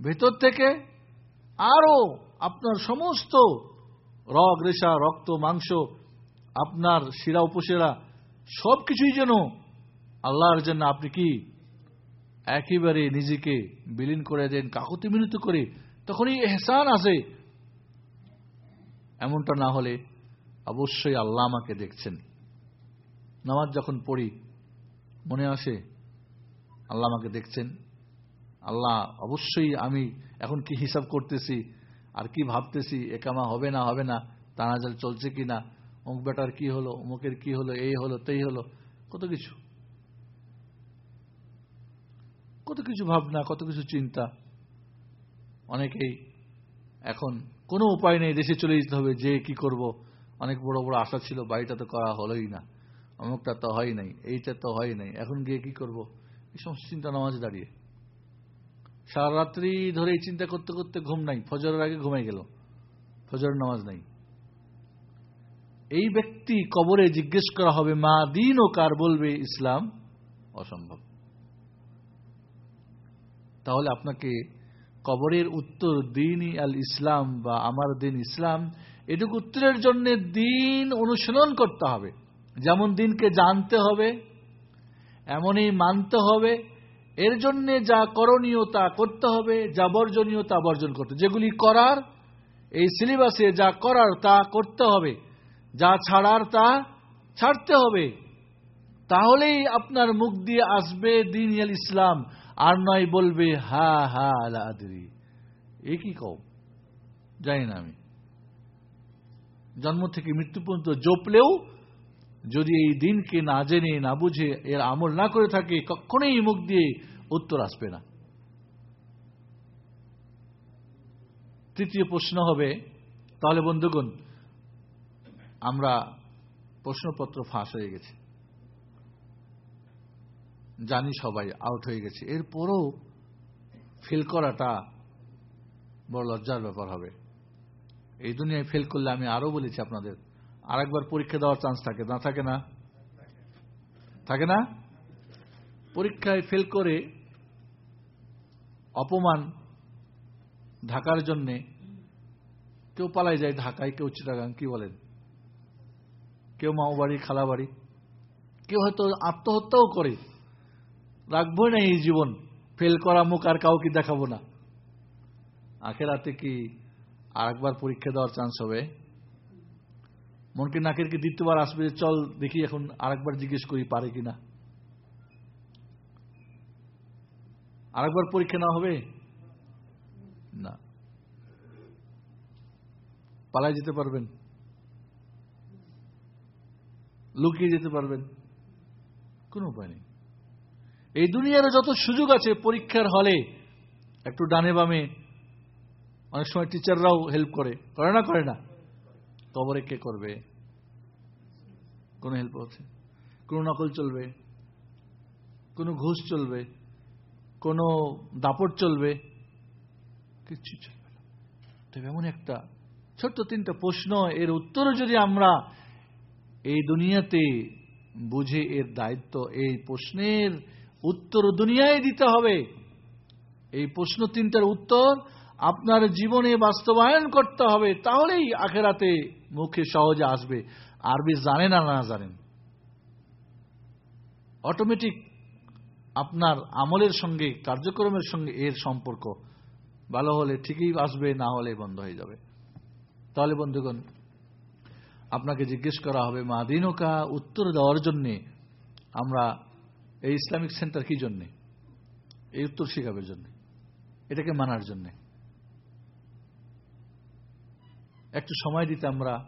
ভেতর থেকে আরও আপনার সমস্ত রগ, রেশা, রক্ত, মাংস আপনার শিরা উপশিরা সব কিছুই যেন আল্লাহর জন্য আপনি কি একেবারে নিজেকে বিলীন করে দেন, কাকতি মিলিত করে, তখনই এহসান আসে। এমনটা না হলে অবশ্যই আল্লাহ আমাকে দেখছেন। নামাজ যখন পড়ি, মনে আসে, আল্লাহ আমাকে দেখছেন। আল্লাহ, অবশ্যই আমি এখন কি হিসাব করতেছি, আর কি ভাবতেছি, একামা হবে না হবে না, তানাজাল চলছে কি না অমুক বেটার কি হলো, অমুকের কি হলো, এই হলো, তেই হলো, কত কিছু। কত কিছু ভাবনা, কত কিছু চিন্তা। অনেকেই এখন কোনো উপায় নেই, দেশে চলে যেতে হবে, যে কি করব। অনেক বড় বড় আশা ছিল, বাড়িটা তো করা হলোই না। অমুকটা তো হয় নাই, এইটা তো হয় নাই, এখন গিয়ে কি করব? এই সমস্ত চিন্তা নামাজ দাঁড়িয়ে। সারা রাত্রি ধরে এই চিন্তা করতে করতে ঘুম নাই, ফজরের আগে ঘুমাই গেল। ফজর নামাজ নাই। এই ব্যক্তি কবরে জিজ্ঞেস করা হবে, মা দিন ও কার? বলবে, ইসলাম অসম্ভব। তাহলে আপনাকে কবরের উত্তর, দিন আল ইসলাম বা আমার দিন ইসলাম। এটুকু উত্তরের জন্য দিন অনুশীলন করতে হবে। যেমন দিনকে জানতে হবে, এমনই মানতে হবে। এর জন্যে যা করণীয় তা করতে হবে, যা বর্জনীয় তা বর্জন করতে যেগুলি করার, এই সিলেবাসে যা করার তা করতে হবে। যা ছাড়ার তা ছাড়তে হবে। তাহলেই আপনার মুখ দিয়ে আসবে দিন ইসলাম। আর নয় বলবে, হা হা আলাদি এ কি কও জানি না আমি। জন্ম থেকে মৃত্যু পর্যন্ত জপলেও যদি এই দিনকে না জেনে, না বুঝে, এর আমল না করে থাকে, কখনোই মুখ দিয়ে উত্তর আসবে না। তৃতীয় প্রশ্ন হবে, তাহলে বন্ধুগণ আমরা প্রশ্নপত্র ফাঁস হয়ে গেছে। জানি সবাই আউট হয়ে গেছে। এরপরও ফেল করাটা বড় লজ্জার ব্যাপার হবে। এই দুনিয়ায় ফেল করলে আমি আরও বলেছি আপনাদের, আরেকবার পরীক্ষা দেওয়ার চান্স থাকে, না থাকে না? থাকে না? পরীক্ষায় ফেল করে অপমান ঢাকার জন্যে কেউ পালাই যায় ঢাকায়, কেউ চিটাগাং, কি বলেন? কেউ মাও বাড়ি খালা বাড়ি কেউ হয়তো আত্মহত্যাও করে। রাখব না এই জীবন। ফেল করা মুখ আর কাউকে দেখাবো না। আখেরাতে কি আর একবার পরীক্ষা দেওয়ার চান্স হবে? মনকে নাকের কি দ্বিতীয়বার আসবে যে চল দেখি এখন আরেকবার জিজ্ঞেস করি পারে কিনা। আর একবার পরীক্ষা না হবে? না। পালায় যেতে পারবেন। লুকিয়ে যেতে পারবেন। কোন উপায় নেই। এই দুনিয়ার যত সুযোগ আছে পরীক্ষার হলে, একটু ডানে বামে, অনেক সময় টিচাররাও হেল্প করে। করে না করে না। কবরে কে করবে? কোন হেল্প আছে কোন নকল চলবে? কোন ঘুষ চলবে? কোন দাপট চলবে? কিচ্ছু চলবে না। তবে এমন একটা ছোট্ট তিনটা প্রশ্ন, এর উত্তর যদি আমরা এই দুনিয়াতে বুঝে এর দায়িত্ব, এই প্রশ্নের উত্তর দুনিয়ায় দিতে হবে। এই প্রশ্ন তিনটার উত্তর আপনার জীবনে বাস্তবায়ন করতে হবে, তাহলেই আখেরাতে মুখে সহজে আসবে। আরবি জানেন আর না জানেন? অটোমেটিক আপনার আমলের সঙ্গে, কার্যক্রমের সঙ্গে এর সম্পর্ক। ভালো হলে ঠিকই আসবে, না হলে বন্ধ হয়ে যাবে। তাহলে বন্ধুগণ আপনাকে জিজ্ঞেস করা হবে, মা মাদিনকা উত্তর দেওয়ার জন্যে আমরা এই ইসলামিক সেন্টার কি জন্যে? এই উত্তর শিখাবের জন্য, এটাকে মানার জন্যে। একটু সময় দিতে আমরা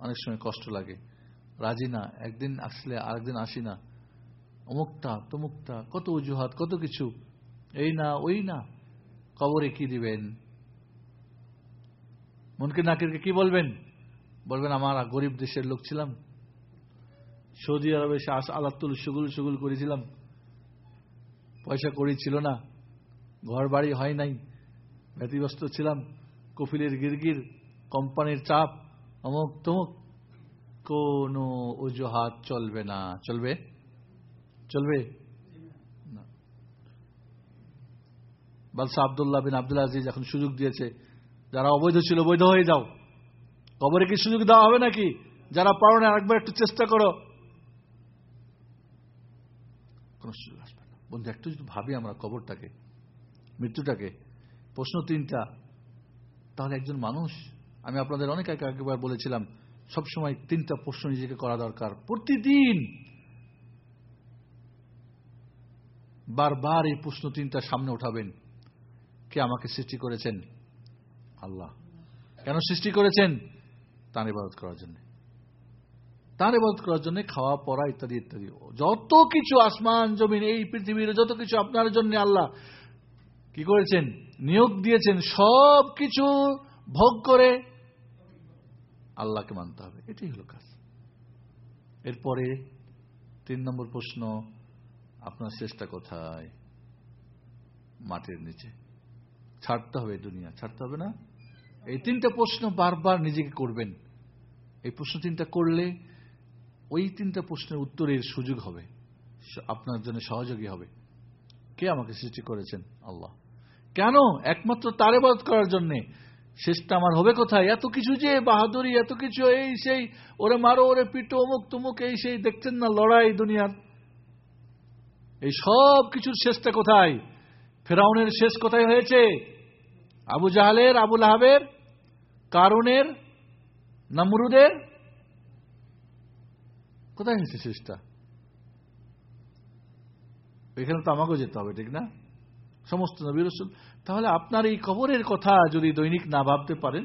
অনেক সময় কষ্ট লাগে। রাজি না, একদিন আসলে আরেকদিন আসি না। অমুকটা, তমুকটা, কত অজুহাত, কত কিছু। এই না, ওই না, কবরে কি দিবেন? মনকে নাকেরকে কি বলবেন? বলবেন, আমার গরিব দেশের লোক ছিলাম। সৌদি আরবে এসে আলাতুল সুগুল সুগুল করেছিলাম। পয়সা করি ছিল না। ঘর বাড়ি হয় নাই। ব্যতিব্যস্ত ছিলাম। কফিলের গিরগির, কোম্পানির চাপ, অমুক তমুক। কোন অজুহাত চলবে না। চলবে? চলবে? বাদশাহ আবদুল্লাহ বিন আব্দুল আজিজ এখন সুযোগ দিয়েছে, যারা অবৈধ ছিল, বৈধ হয়ে যাও। কবরে কি সুযোগ দেওয়া হবে নাকি? যারা পারো না আরেকবার একটু চেষ্টা করো। কোন সুযোগ আসবে না। বন্ধু, একটু যদি ভাবি আমরা কবরটাকে, মৃত্যুটাকে, প্রশ্ন তিনটা, তাহলে একজন মানুষ, আমি আপনাদের অনেক আগে একবার বলেছিলাম, সবসময় তিনটা প্রশ্ন নিজেকে করা দরকার। প্রতিদিন বারবার এই প্রশ্ন তিনটা সামনে উঠাবেন কে আমাকে সৃষ্টি করেছেন? আল্লাহ। কেন সৃষ্টি করেছেন? তার ইবাদত করার জন্য। তার ইবাদত করার জন্য খাওয়া, পড়া ইত্যাদি ইত্যাদি। যত কিছু আসমান, জমিন, এই পৃথিবীর, যত কিছু আপনার জন্য আল্লাহ কি করেছেন? নিয়োগ দিয়েছেন, সব কিছু ভোগ করে আল্লাহকে মানতে হবে। এটাই হলো কাজ। এরপরে তিন নম্বর প্রশ্ন, আপনার শেষটা কোথায়? মাটির নিচে। ছাড়তে হবে দুনিয়া। ছাড়তে হবে না? এই তিনটা প্রশ্ন বারবার নিজেকে করবেন। এই প্রশ্ন তিনটা করলে ওই তিনটা প্রশ্নের উত্তরের সুযোগ হবে। আপনার জন্য সহযোগী হবে। কে আমাকে সৃষ্টি করেছেন? আল্লাহ। কেন? একমাত্র তারে বাদ করার জন্যে। শেষটা আমার হবে কোথায়? এত কিছু যে বাহাদুরি, এত কিছু এই সেই, ওরে মারো, ওরে পিটো, অমুক তুমুক, এই সেই, দেখছেন না লড়াই দুনিয়ার? এই সব কিছুর শেষটা কোথায়? ফেরাউনের শেষ কোথায় হয়েছে? আবু জাহালের আবুল আহাবের কারণের নামরুদের? কোথায় হয়েছে শেষটা? এখানে তো আমাকেও যেতে হবে, ঠিক না? সমস্ত নবী রসুল। তাহলে আপনার এই কবরের কথা যদি দৈনিক না ভাবতে পারেন,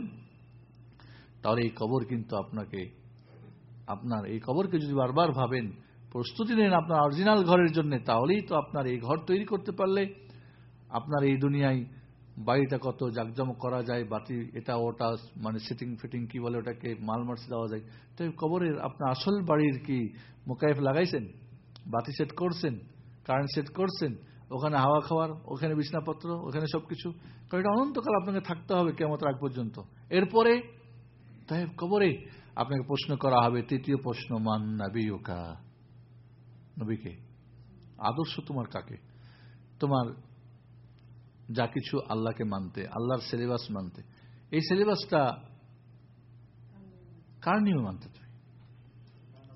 তাহলে এই কবর কিন্তু আপনাকে, আপনার এই কবরকে যদি বারবার ভাবেন, প্রস্তুতি নেন আপনার অরিজিনাল ঘরের জন্য, তাহলেই তো আপনার এই ঘর তৈরি করতে পারলে আপনার এই দুনিয়ায় বাড়িটা কত জাকজমক করা যায় বাতি এটা, ওটা মানে সিটিং ফিটিং কি বলে ওটাকে মাল মার্চ দেওয়া যায়। তো কবরের আপনার আসল বাড়ির কি মোকাইফ লাগাইছেন? বাতি সেট করছেন কারেন্ট সেট করছেন, ওখানে হাওয়া খাওয়ার, ওখানে বিছনাপত্র, ওখানে সবকিছু। কারণ এটা অনন্তকাল আপনাকে থাকতে হবে কেমন আগ পর্যন্ত। এরপরে, তাই কবরে আপনাকে প্রশ্ন করা হবে, তৃতীয় প্রশ্ন, মান নাবিকা নবীকে। আদর্শ তোমার কাকে? তোমার যা কিছু আল্লাহকে মানতে, আল্লাহর সিলেবাস মানতে। এই সিলেবাসটা কার নিয়মে মানতে তুমি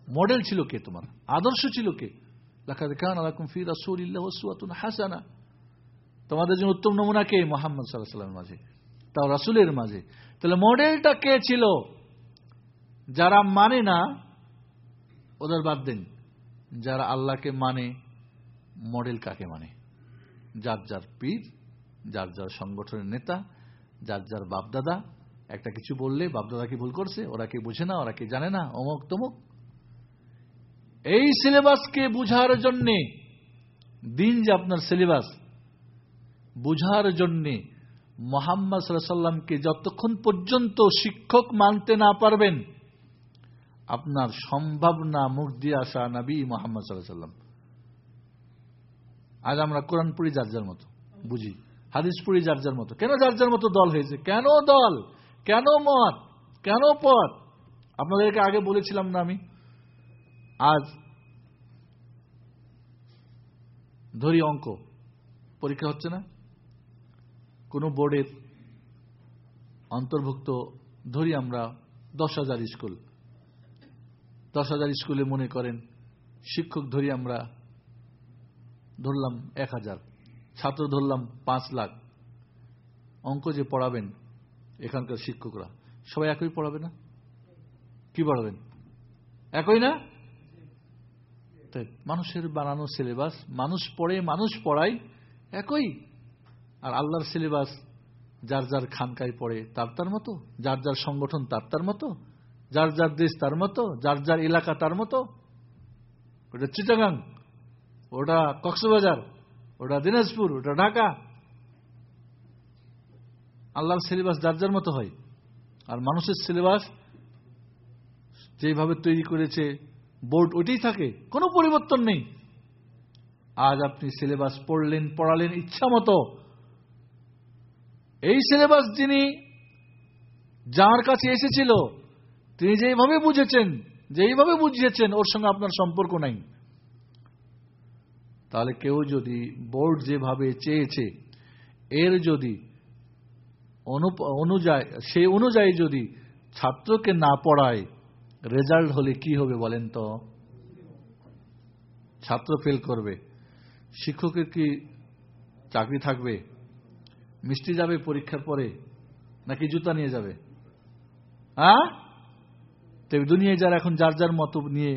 মডেল ছিল কে তোমার? আদর্শ ছিল কে? হাসানা। তোমাদের জন্য উত্তম নমুনা কে? মোহাম্মদ সাল্লাল্লাহু আলাইহি ওয়াসাল্লামের মাঝে। তাও রাসূলের মাঝে। তাহলে মডেলটা কে ছিল? যারা মানে না, ওদের বাদ দিন। যারা আল্লাহকে মানে মডেল কাকে মানে? যার যার পীর যার যার সংগঠনের নেতা, যার যার বাপদাদা, একটা কিছু বললে বাপদাদা কি ভুল করছে? ওরা কি বুঝে না? ওরা কি জানে না? অমুক তমুক। এই সিলেবাসকে বুঝার জন্যে, দিন যে আপনার সিলেবাস, বুঝার জন্যে মোহাম্মদ সাল্লামকে যতক্ষণ পর্যন্ত শিক্ষক মানতে না পারবেন, আপনার সম্ভব না মুখ দিয়ে আসা নবী মোহাম্মদ সাল্লাহ সাল্লাম আজ আমরা কোরআন পড়ি যার যার মতো, বুঝি। হাদিস পড়ি যার যার মতো। কেন যার যার মতো দল হয়েছে? কেন দল? কেন মত? কেন পথ আপনাদেরকে আগে বলেছিলাম না আমি? আজ ধরি অঙ্ক। পরীক্ষা হচ্ছে না? কোনো বোর্ডের অন্তর্ভুক্ত ধরি আমরা দশ হাজার স্কুল। দশ হাজার স্কুলে মনে করেন, শিক্ষক ধরি আমরা ধরলাম এক হাজার। ছাত্র ধরলাম পাঁচ লাখ। অঙ্ক যে পড়াবেন এখানকার শিক্ষকরা, সবাই একই পড়াবে না? কি পড়াবেন? একই না? তাই মানুষের বানানো সিলেবাস মানুষ পড়ে, মানুষ পড়ায় একই। আর আল্লাহর সিলেবাস যার যার খানকায় পড়ে তার তার মতো, যার যার সংগঠন তার তার মতো, যার যার দেশ তার মতো, যার যার এলাকা তার মতো। ওটা চিটাগাং, ওটা কক্সবাজার। ওটা দিনাজপুর, ওটা ঢাকা। আল্লাহর সিলেবাস যার যার মতো হয়। আর মানুষের সিলেবাস যেভাবে তৈরি করেছে বোর্ড ওইটাই থাকে, কোনো পরিবর্তন নেই। আজ আপনি সিলেবাস পড়লেন, পড়ালেন ইচ্ছা মতো। এই সিলেবাস যিনি যার কাছে এসেছিল, তিনি যেইভাবে বুঝেছেন, যেইভাবে বুঝিয়েছেন, ওর সঙ্গে আপনার সম্পর্ক নাই। তাহলে কেউ যদি বোর্ড যেভাবে চেয়েছে, এর যদি অনুযায়ী সেই অনুযায়ী যদি ছাত্রকে না পড়ায় রেজাল্ট হলে কি হবে বলেন তো? ছাত্র ফেল করবে। শিক্ষকের কি চাকরি থাকবে? মিষ্টি যাবে পরীক্ষার পরে? নাকি জুতা নিয়ে যাবে? হ্যাঁ? দুনিয়ায় যারা এখন যার যার মতো নিয়ে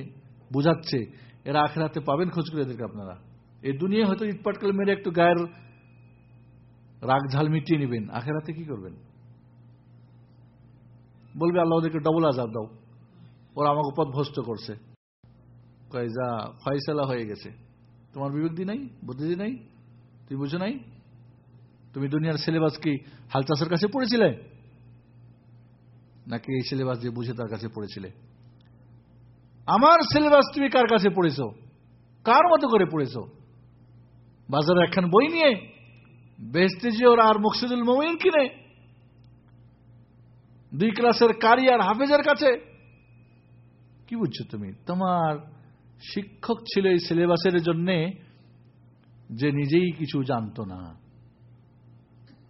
বুঝাচ্ছে, এরা আখেরাতে পাবেন খোঁজ করে এদেরকে আপনারা। এই দুনিয়ায় হয়তো ইটপাটকাল মেরে একটু গায়ের রাগ ঝাল মিটিয়ে নেবেন, আখেরাতে কি করবেন? বলবে, আল্লাহ ওদেরকে ডবল আজাব দাও। ওরা আমাকে পথ ভ্রষ্ট করছে। কয়, যা, ফয়সালা হয়ে গেছে। তোমার বিবেকদি নাই? বুদ্ধিদি নাই? তুমি বুঝো নাই? তুমি দুনিয়ার সিলেবাস কি হালচাষের কাছে পড়েছিলে? নাকি এই সিলেবাস যে বুঝে তার কাছে পড়েছিলে? আমার সিলেবাস তুমি কার কাছে পড়েছ? কার মতো করে পড়েছ? বাজারে একখান বই নিয়ে বেস্তেজিওর আর মুকসিদুল মোমিন কিনে, দুই ক্লাসের কারি আর হাফেজের কাছে। কি বুঝছ তুমি? তোমার শিক্ষক ছিল এই সিলেবাসের জন্য যে নিজেই কিছু জানতো না।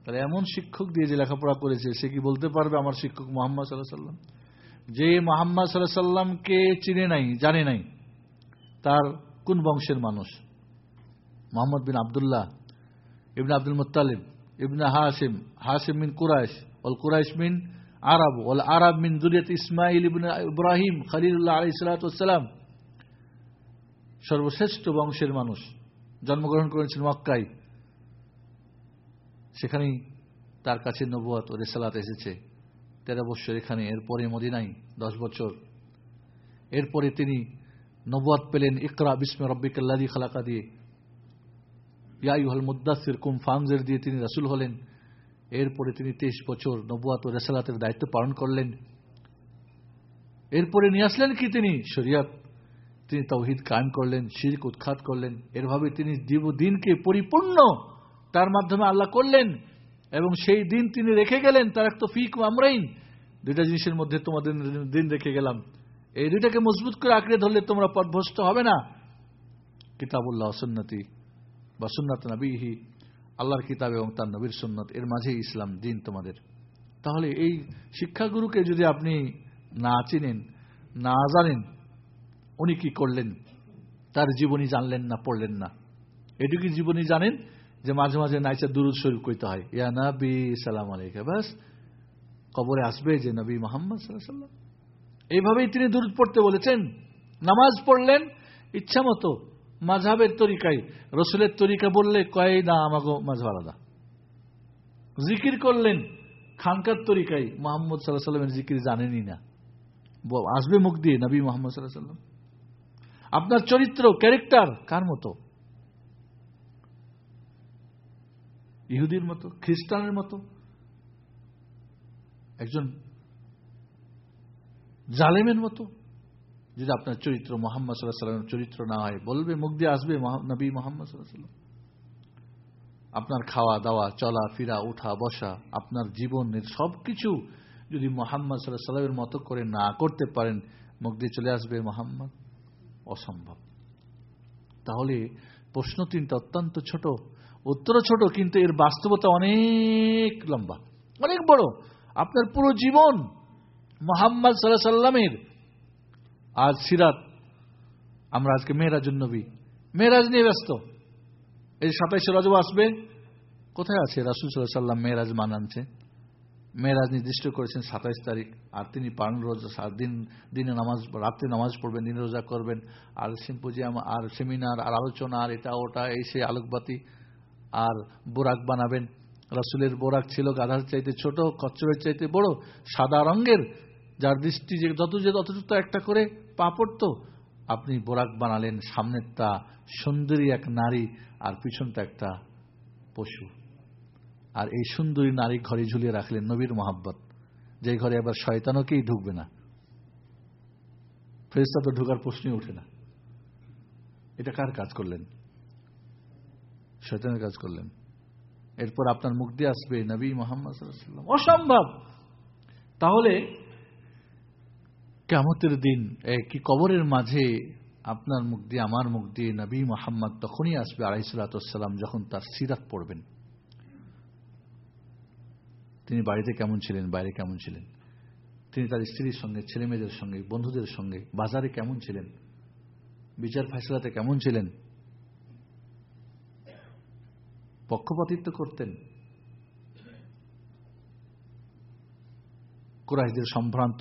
তাহলে এমন শিক্ষক দিয়ে যে লেখাপড়া করেছে, সে কি বলতে পারবে আমার শিক্ষক মোহাম্মদ সাল্লাহ সাল্লাম যে মোহাম্মদ সাল্লাহ সাল্লামকে চিনে নাই, জানে নাই, তার কোন বংশের মানুষ? মোহাম্মদ বিন আবদুল্লাহ ইবন আব্দুল মুতালিব ইবন হাসিম হাসিম মিন কুরাইশ অল কুরাইশ মিন আরব ওল আরব মিন দুরিয়ত ইসমাইল ইবন ইব্রাহিম খালিল্লাহ আলাই সালাতাম সর্বশ্রেষ্ঠ বংশের মানুষ, জন্মগ্রহণ করেছেন মক্কাই সেখানেই তার কাছে নবুয়াত ও রেসালাত এসেছে। তেরো বছর এখানে, এরপরে মদিনাই দশ বছর। এরপরে তিনি নবুয়াত পেলেন, ইকরা বিসমে রব্বিকাল্লাদি খালাকা দিয়ে। ইয়াইহল মুদাসির কুম ফাংজের দিয়ে তিনি রাসুল হলেন। এরপরে তিনি তেইশ বছর নবুয়াত ও রেসালাতের দায়িত্ব পালন করলেন। এরপরে নিয়ে আসলেন কি তিনি? শরিয়ত। তিনি তৌহিদ কায়েম করলেন, শিরিক উৎখাত করলেন। এরভাবে তিনি দিব দিনকে পরিপূর্ণ তার মাধ্যমে আল্লাহ করলেন এবং সেই দিন তিনি রেখে গেলেন তার এক তো ফিক আমরাইন। দুইটা জিনিসের মধ্যে তোমাদের দিন রেখে গেলাম। এই দুইটাকে মজবুত করে আঁকড়ে ধরলে তোমরা পথভ্রষ্ট হবে না। কিতাবুল্লাহ সুন্নতি। বা সুন্নাত নবীহি, আল্লাহর কিতাব এবং তার নবীর সুন্নত, এর মাঝেই ইসলাম দিন তোমাদের। তাহলে এই শিক্ষাগুরুকে যদি আপনি না চিনেন, না জানেন, উনি কি করলেন? তার জীবনী জানলেন না, পড়লেন না। এটুকু জীবনী জানেন যে মাঝে মাঝে নাইচা দুরুদ শরীফ কইতে হয়, ইয়া নবী, সালাম আলাইকা। ব্যাস কবরে আসবে যে নবী মোহাম্মদ সাল্লাম এইভাবেই তিনি দুরুদ পড়তে বলেছেন, নামাজ পড়লেন ইচ্ছা মতো মাঝাবের তরিকায়, রসুলের তরিকা বললে কয়, না আমাকে মাঝাব আলাদা। জিকির করলেন খানকার তরিকায়, মোহাম্মদ সাল্লাহ সাল্লামের জিকির জানেনই না। আসবে মুখ দিয়ে নবী মোহাম্মদ সাল্লাহ সাল্লাম আপনার চরিত্র, ক্যারেক্টার কার মতো? ইহুদির মতো, খ্রিস্টানের মতো? একজন জালেমের মতো? যদি আপনার চরিত্র মোহাম্মদ সাল্লাহ সাল্লামের চরিত্র না হয়, বলবে, মুখ দিয়ে আসবে নবী মোহাম্মদ সাল্লাহ সাল্লাম আপনার খাওয়া দাওয়া, চলা, ফিরা, উঠা, বসা, আপনার জীবনের সব কিছু যদি মোহাম্মদ সাল্লাহ সাল্লামের মতো করে না করতে পারেন, মুখ দিয়ে চলে আসবে মোহাম্মদ? অসম্ভব। তাহলে প্রশ্ন তিনটা অত্যন্ত ছোট, উত্তর ছোট, কিন্তু এর বাস্তবতা অনেক লম্বা, অনেক বড়। আপনার পুরো জীবন মোহাম্মদ সাল্লাহ সাল্লামের আজ সিরাত, আমরা আজকে মেয়েরাজুন নবী। মেয়েরাজ নিয়ে ব্যস্ত। এই সাতাইশে রজব আসবে। কোথায় আছে? রাসুল সাল্লাহ সাল্লাম মেয়েরাজ মানানছে মেয়েরাজ নির্দিষ্ট করেছেন সাতাইশ তারিখ, আর তিনি পালন রোজা সাত দিন, দিনে নামাজ রাত্রে নামাজ পড়বেন, দিনে রোজা করবেন। আর সিম্পোজিয়াম, আর সেমিনার, আর আলোচনা, আর এটা ওটা, এই সেই আলোকবাতি, আর বোরাক বানাবেন। রাসুলের বোরাক ছিল গাধার চাইতে ছোট, কচ্ছপের চাইতে বড়, সাদা রঙের। যার দৃষ্টি যে যত যে যতটুকু একটা করে পা পড়ত আপনি বোরাক বানালেন সামনেরটা সুন্দরী এক নারী আর পিছনটা একটা পশু। আর এই সুন্দরী নারী ঘরে ঝুলিয়ে রাখলেন নবীর মোহাব্বত। যে ঘরে আবার শয়তানকেই ঢুকবে না। ফেরিস্তা তো ঢুকার প্রশ্নই ওঠে না। এটা কার কাজ করলেন? শয়তানের কাজ করলেন। এরপর আপনার মুখ দিয়ে আসবে নবী মোহাম্মদ অসম্ভব! তাহলে কেমতের দিন কি কবরের মাঝে আপনার মুখ দিয়ে, আমার মুখ দিয়ে নবী মোহাম্মদ তখনই আসবে আলাইসালাম যখন তার সিরাত পড়বেন। তিনি বাড়িতে কেমন ছিলেন? বাইরে কেমন ছিলেন? তিনি তার স্ত্রীর সঙ্গে ছেলে মেয়েদের সঙ্গে, বন্ধুদের সঙ্গে বাজারে কেমন ছিলেন? বিচার ফেসলাতে কেমন ছিলেন? পক্ষপাতিত্ব করতেন। কুরাইশদের সম্ভ্রান্ত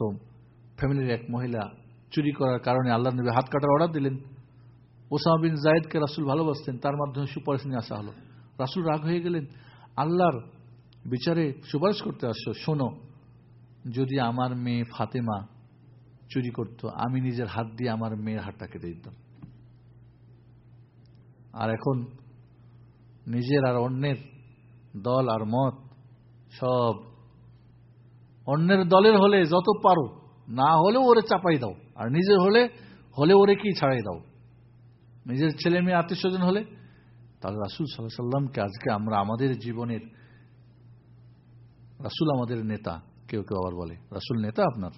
ফ্যামিলির এক মহিলা চুরি করার কারণে আল্লাহ নবী হাত কাটার অর্ডার দিলেন। ওসামা বিন জায়দকে রাসুল ভালোবাসতেন, তার মাধ্যমে সুপারিশ নিয়ে আসা হলো। রাসুল রাগ হয়ে গেলেন, আল্লাহর বিচারে সুপারিশ করতে আসছো শোনো, যদি আমার মেয়ে ফাতেমা চুরি করত, আমি নিজের হাত দিয়ে আমার মেয়ের হাতটা কেটে দিতাম। আর এখন নিজের আর অন্যের দল আর মত সব অন্যের দলের হলে যত পারো না হলেও ওরে চাপাই দাও। আর নিজের হলে হলে ওরে কি ছাড়াই দাও? নিজের ছেলে মেয়ে আত্মীয় স্বজন হলে? তাহলে রাসুল সাল্লাহ সাল্লামকে আজকে আমরা আমাদের জীবনের, রাসুল আমাদের নেতা, কেউ কেউ আবার বলে, রাসুল নেতা আপনার?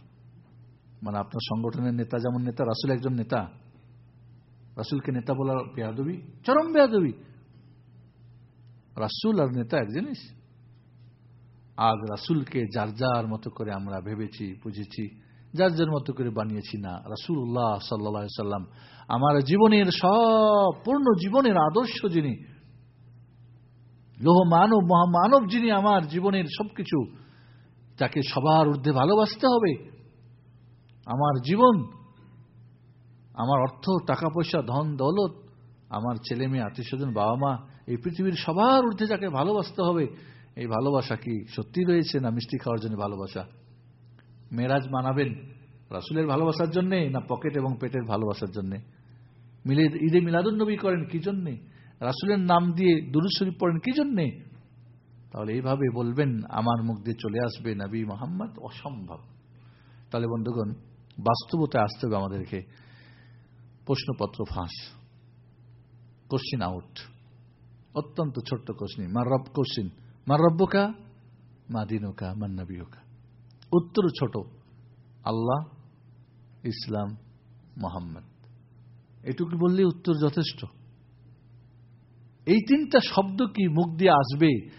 মানে আপনার সংগঠনের নেতা, যেমন নেতা, রাসুল একজন নেতা। রাসুলকে নেতা বলার বেয়াদবি, চরম বেয়াদবি। রাসুল আর নেতা এক জিনিস। আজ রাসুলকে যার যার মতো করে আমরা ভেবেছি, বুঝেছি যার যার মতো করে বানিয়েছি না। রাসুল্লাহ সাল্লা সাল্লাম, আমার জীবনের সব পূর্ণ জীবনের আদর্শ যিনি, লোহ মানব মহামানব যিনি, আমার জীবনের সবকিছু যাকে সবার ঊর্ধ্বে ভালোবাসতে হবে। আমার জীবন, আমার অর্থ টাকা পয়সা ধন, দৌলত, আমার ছেলে মেয়ে আত্মীয় স্বজন বাবা মা এই পৃথিবীর সবার ঊর্ধ্বে যাকে ভালোবাসতে হবে, এই ভালোবাসা কি সত্যি রয়েছে না মিষ্টি খাওয়ার জন্য ভালোবাসা? মেরাজ মানাবেন রাসুলের ভালোবাসার জন্যে না পকেট এবং পেটের ভালোবাসার জন্যে? মিলে ঈদে মিলাদুন্নবী করেন কি জন্যে? রাসুলের নাম দিয়ে দুরুদ পড়েন কি জন্যে? তাহলে এইভাবে বলবেন, আমার মুখ দিয়ে চলে আসবে নবী মোহাম্মদ? অসম্ভব। তাহলে বন্ধুগণ, বাস্তবতায় আসতে হবে আমাদেরকে। প্রশ্নপত্র ফাঁস। Question out. অত্যন্ত ছোট্ট কোশ্চিন। মার রব কোশ্চিন। মার রব্বকা, মা দিনুকা মান নবীকা উত্তর ছোট। আল্লাহ, ইসলাম, মোহাম্মদ। এটুকু বললে উত্তর যথেষ্ট। এই তিনটা শব্দ কি মুখ দিয়ে আসবে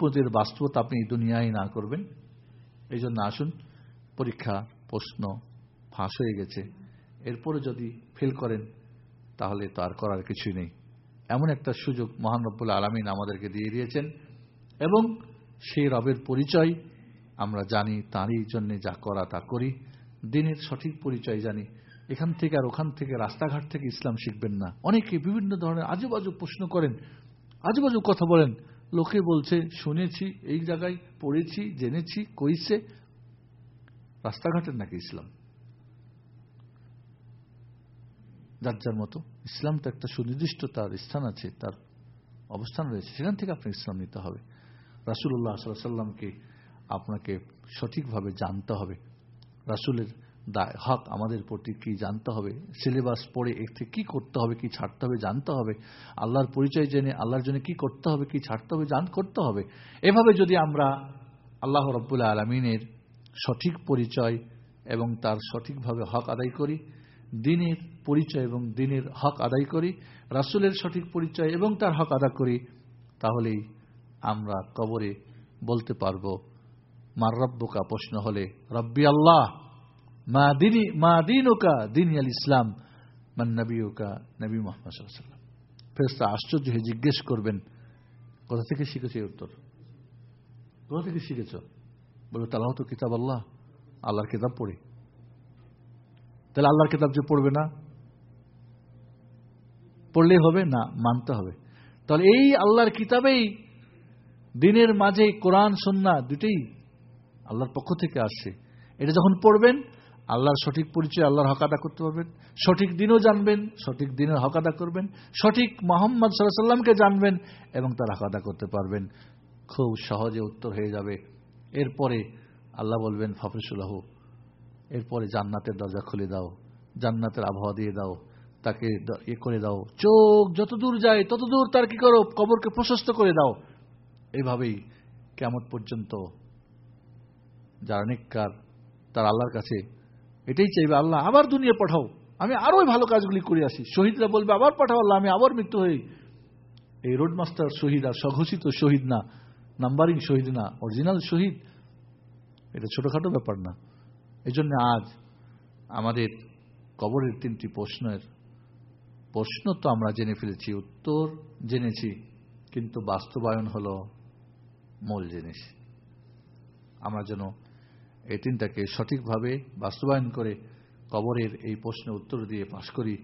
পর্যন্ত বাস্তবতা আপনি দুনিয়ায় না করবেন? এই জন্য আসুন, পরীক্ষা, প্রশ্ন ফাঁস হয়ে গেছে। এরপরে যদি ফেল করেন, তাহলে তো আর করার কিছুই নেই। এমন একটা সুযোগ মহান রব্বুল আলমিন আমাদেরকে দিয়ে দিয়েছেন এবং সেই রবের পরিচয় আমরা জানি তাঁরই জন্য যা করা তা করি। দিনের সঠিক পরিচয় জানি। এখান থেকে আর ওখান থেকে রাস্তাঘাট থেকে ইসলাম শিখবেন না। অনেকে বিভিন্ন ধরনের আজুবাজু প্রশ্ন করেন, আজুবাজু কথা বলেন। লোকে বলছে, শুনেছি, এই জায়গায় পড়েছি, জেনেছি, কইছে। রাস্তাঘাটের নাকি ইসলাম? যার যার মতো। ইসলাম তো একটা সুনির্দিষ্ট তার স্থান আছে, তার অবস্থান রয়েছে। সেখান থেকে আপনি ইসলাম নিতে হবে। রাসুল্লাহ সাল্লামকে আপনাকে সঠিকভাবে জানতে হবে। রাসুলের হক আমাদের প্রতি কি জানতে হবে, সিলেবাস পড়ে থেকে কি করতে হবে, কি ছাড়তে হবে, জানতে হবে। আল্লাহর পরিচয় জেনে, আল্লাহর জন্য কি করতে হবে, কি ছাড়তে হবে, জান করতে হবে। এভাবে যদি আমরা আল্লাহ রব্বুল্লাহ আলমিনের সঠিক পরিচয় এবং তার সঠিকভাবে হক আদায় করি, দিনের পরিচয় এবং দিনের হক আদায় করি, রাসুলের সঠিক পরিচয় এবং তার হক আদা করি, তাহলেই আমরা কবরে বলতে পারব মার রব্বকা প্রশ্ন হলে, রব্বি আল্লাহ, মা দিনী, মা দিন ওকা দিন আল ইসলাম, মান নবী ওকা নবী মোহাম্মদ সাল্লাম ফেরস্তা আশ্চর্য হয়ে জিজ্ঞেস করবেন, কোথা থেকে শিখেছ উত্তর? কোথা থেকে শিখেছ? বলবে তালাহ তো কিতাব আল্লাহ, আল্লাহর কিতাব পড়ে। তাহলে আল্লাহর কিতাব যে পড়বে না? পড়লেই হবে? না, মানতে হবে। তাহলে এই আল্লাহর কিতাবেই দিনের মাঝে কোরআন সন্না দুটেই আল্লাহর পক্ষ থেকে আসে এটা যখন পড়বেন, আল্লাহর সঠিক পরিচয়, আল্লাহর হক আদা করতে পারবেন। সঠিক দিনও জানবেন, সঠিক দিনের হক আদা করবেন। সঠিক মোহাম্মদ সাল্লাহ সাল্লামকে জানবেন এবং তার হক আদা করতে পারবেন। খুব সহজে উত্তর হয়ে যাবে। এরপরে আল্লাহ বলবেন ফাফিসুল্লাহ এরপরে জান্নাতের দরজা খুলে দাও, জান্নাতের আবহাওয়া দিয়ে দাও, তাকে ইয়ে করে দাও। চোখ যত দূর যায়, তত দূর তার কি করো? কবরকে প্রশস্ত করে দাও। এইভাবেই কেমন পর্যন্ত যারা নিকার, তার আল্লাহর কাছে এটাই চাইবে, আল্লাহ, আবার দুনিয়া পাঠাও। আমি আরও ভালো কাজগুলি করে আসি। শহীদরা বলবে, আবার পাঠাও, আল্লাহ, আমি আবার মৃত্যু হই। এই রোডমাস্টার শহীদ আর স্বঘোষিত শহীদ না, নাম্বারিং শহীদ না, অরিজিনাল শহীদ, এটা ছোটখাটো ব্যাপার না। এজন্য আজ আমাদের কবরের তিনটি প্রশ্নের, প্রশ্ন তো আমরা জেনে ফেলেছি, উত্তর জেনেছি, কিন্তু বাস্তবায়ন হল মূল জিনিস। আমরা যেন এই তিনটাকে সঠিকভাবে বাস্তবায়ন করে কবরের এই প্রশ্নের উত্তর দিয়ে পাশ করি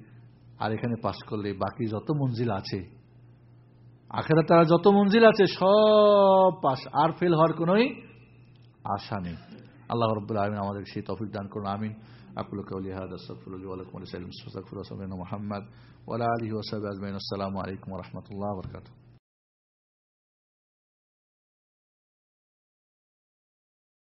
আর এখানে পাশ করলে বাকি যত মঞ্জিল আছে আখেরা তারা যত মঞ্জিল আছে সব পাশ আর ফেল হওয়ার কোনোই আশা নেই আল্লাহ রব্বুল আলমিন আমাদের সেই তফিক দান করুন আমিন أقول قولي هذا استغفر الله ولكم ولسائر المسلمين محمد وعلى آله وصحبه أجمعين السلام عليكم ورحمة الله وبركاته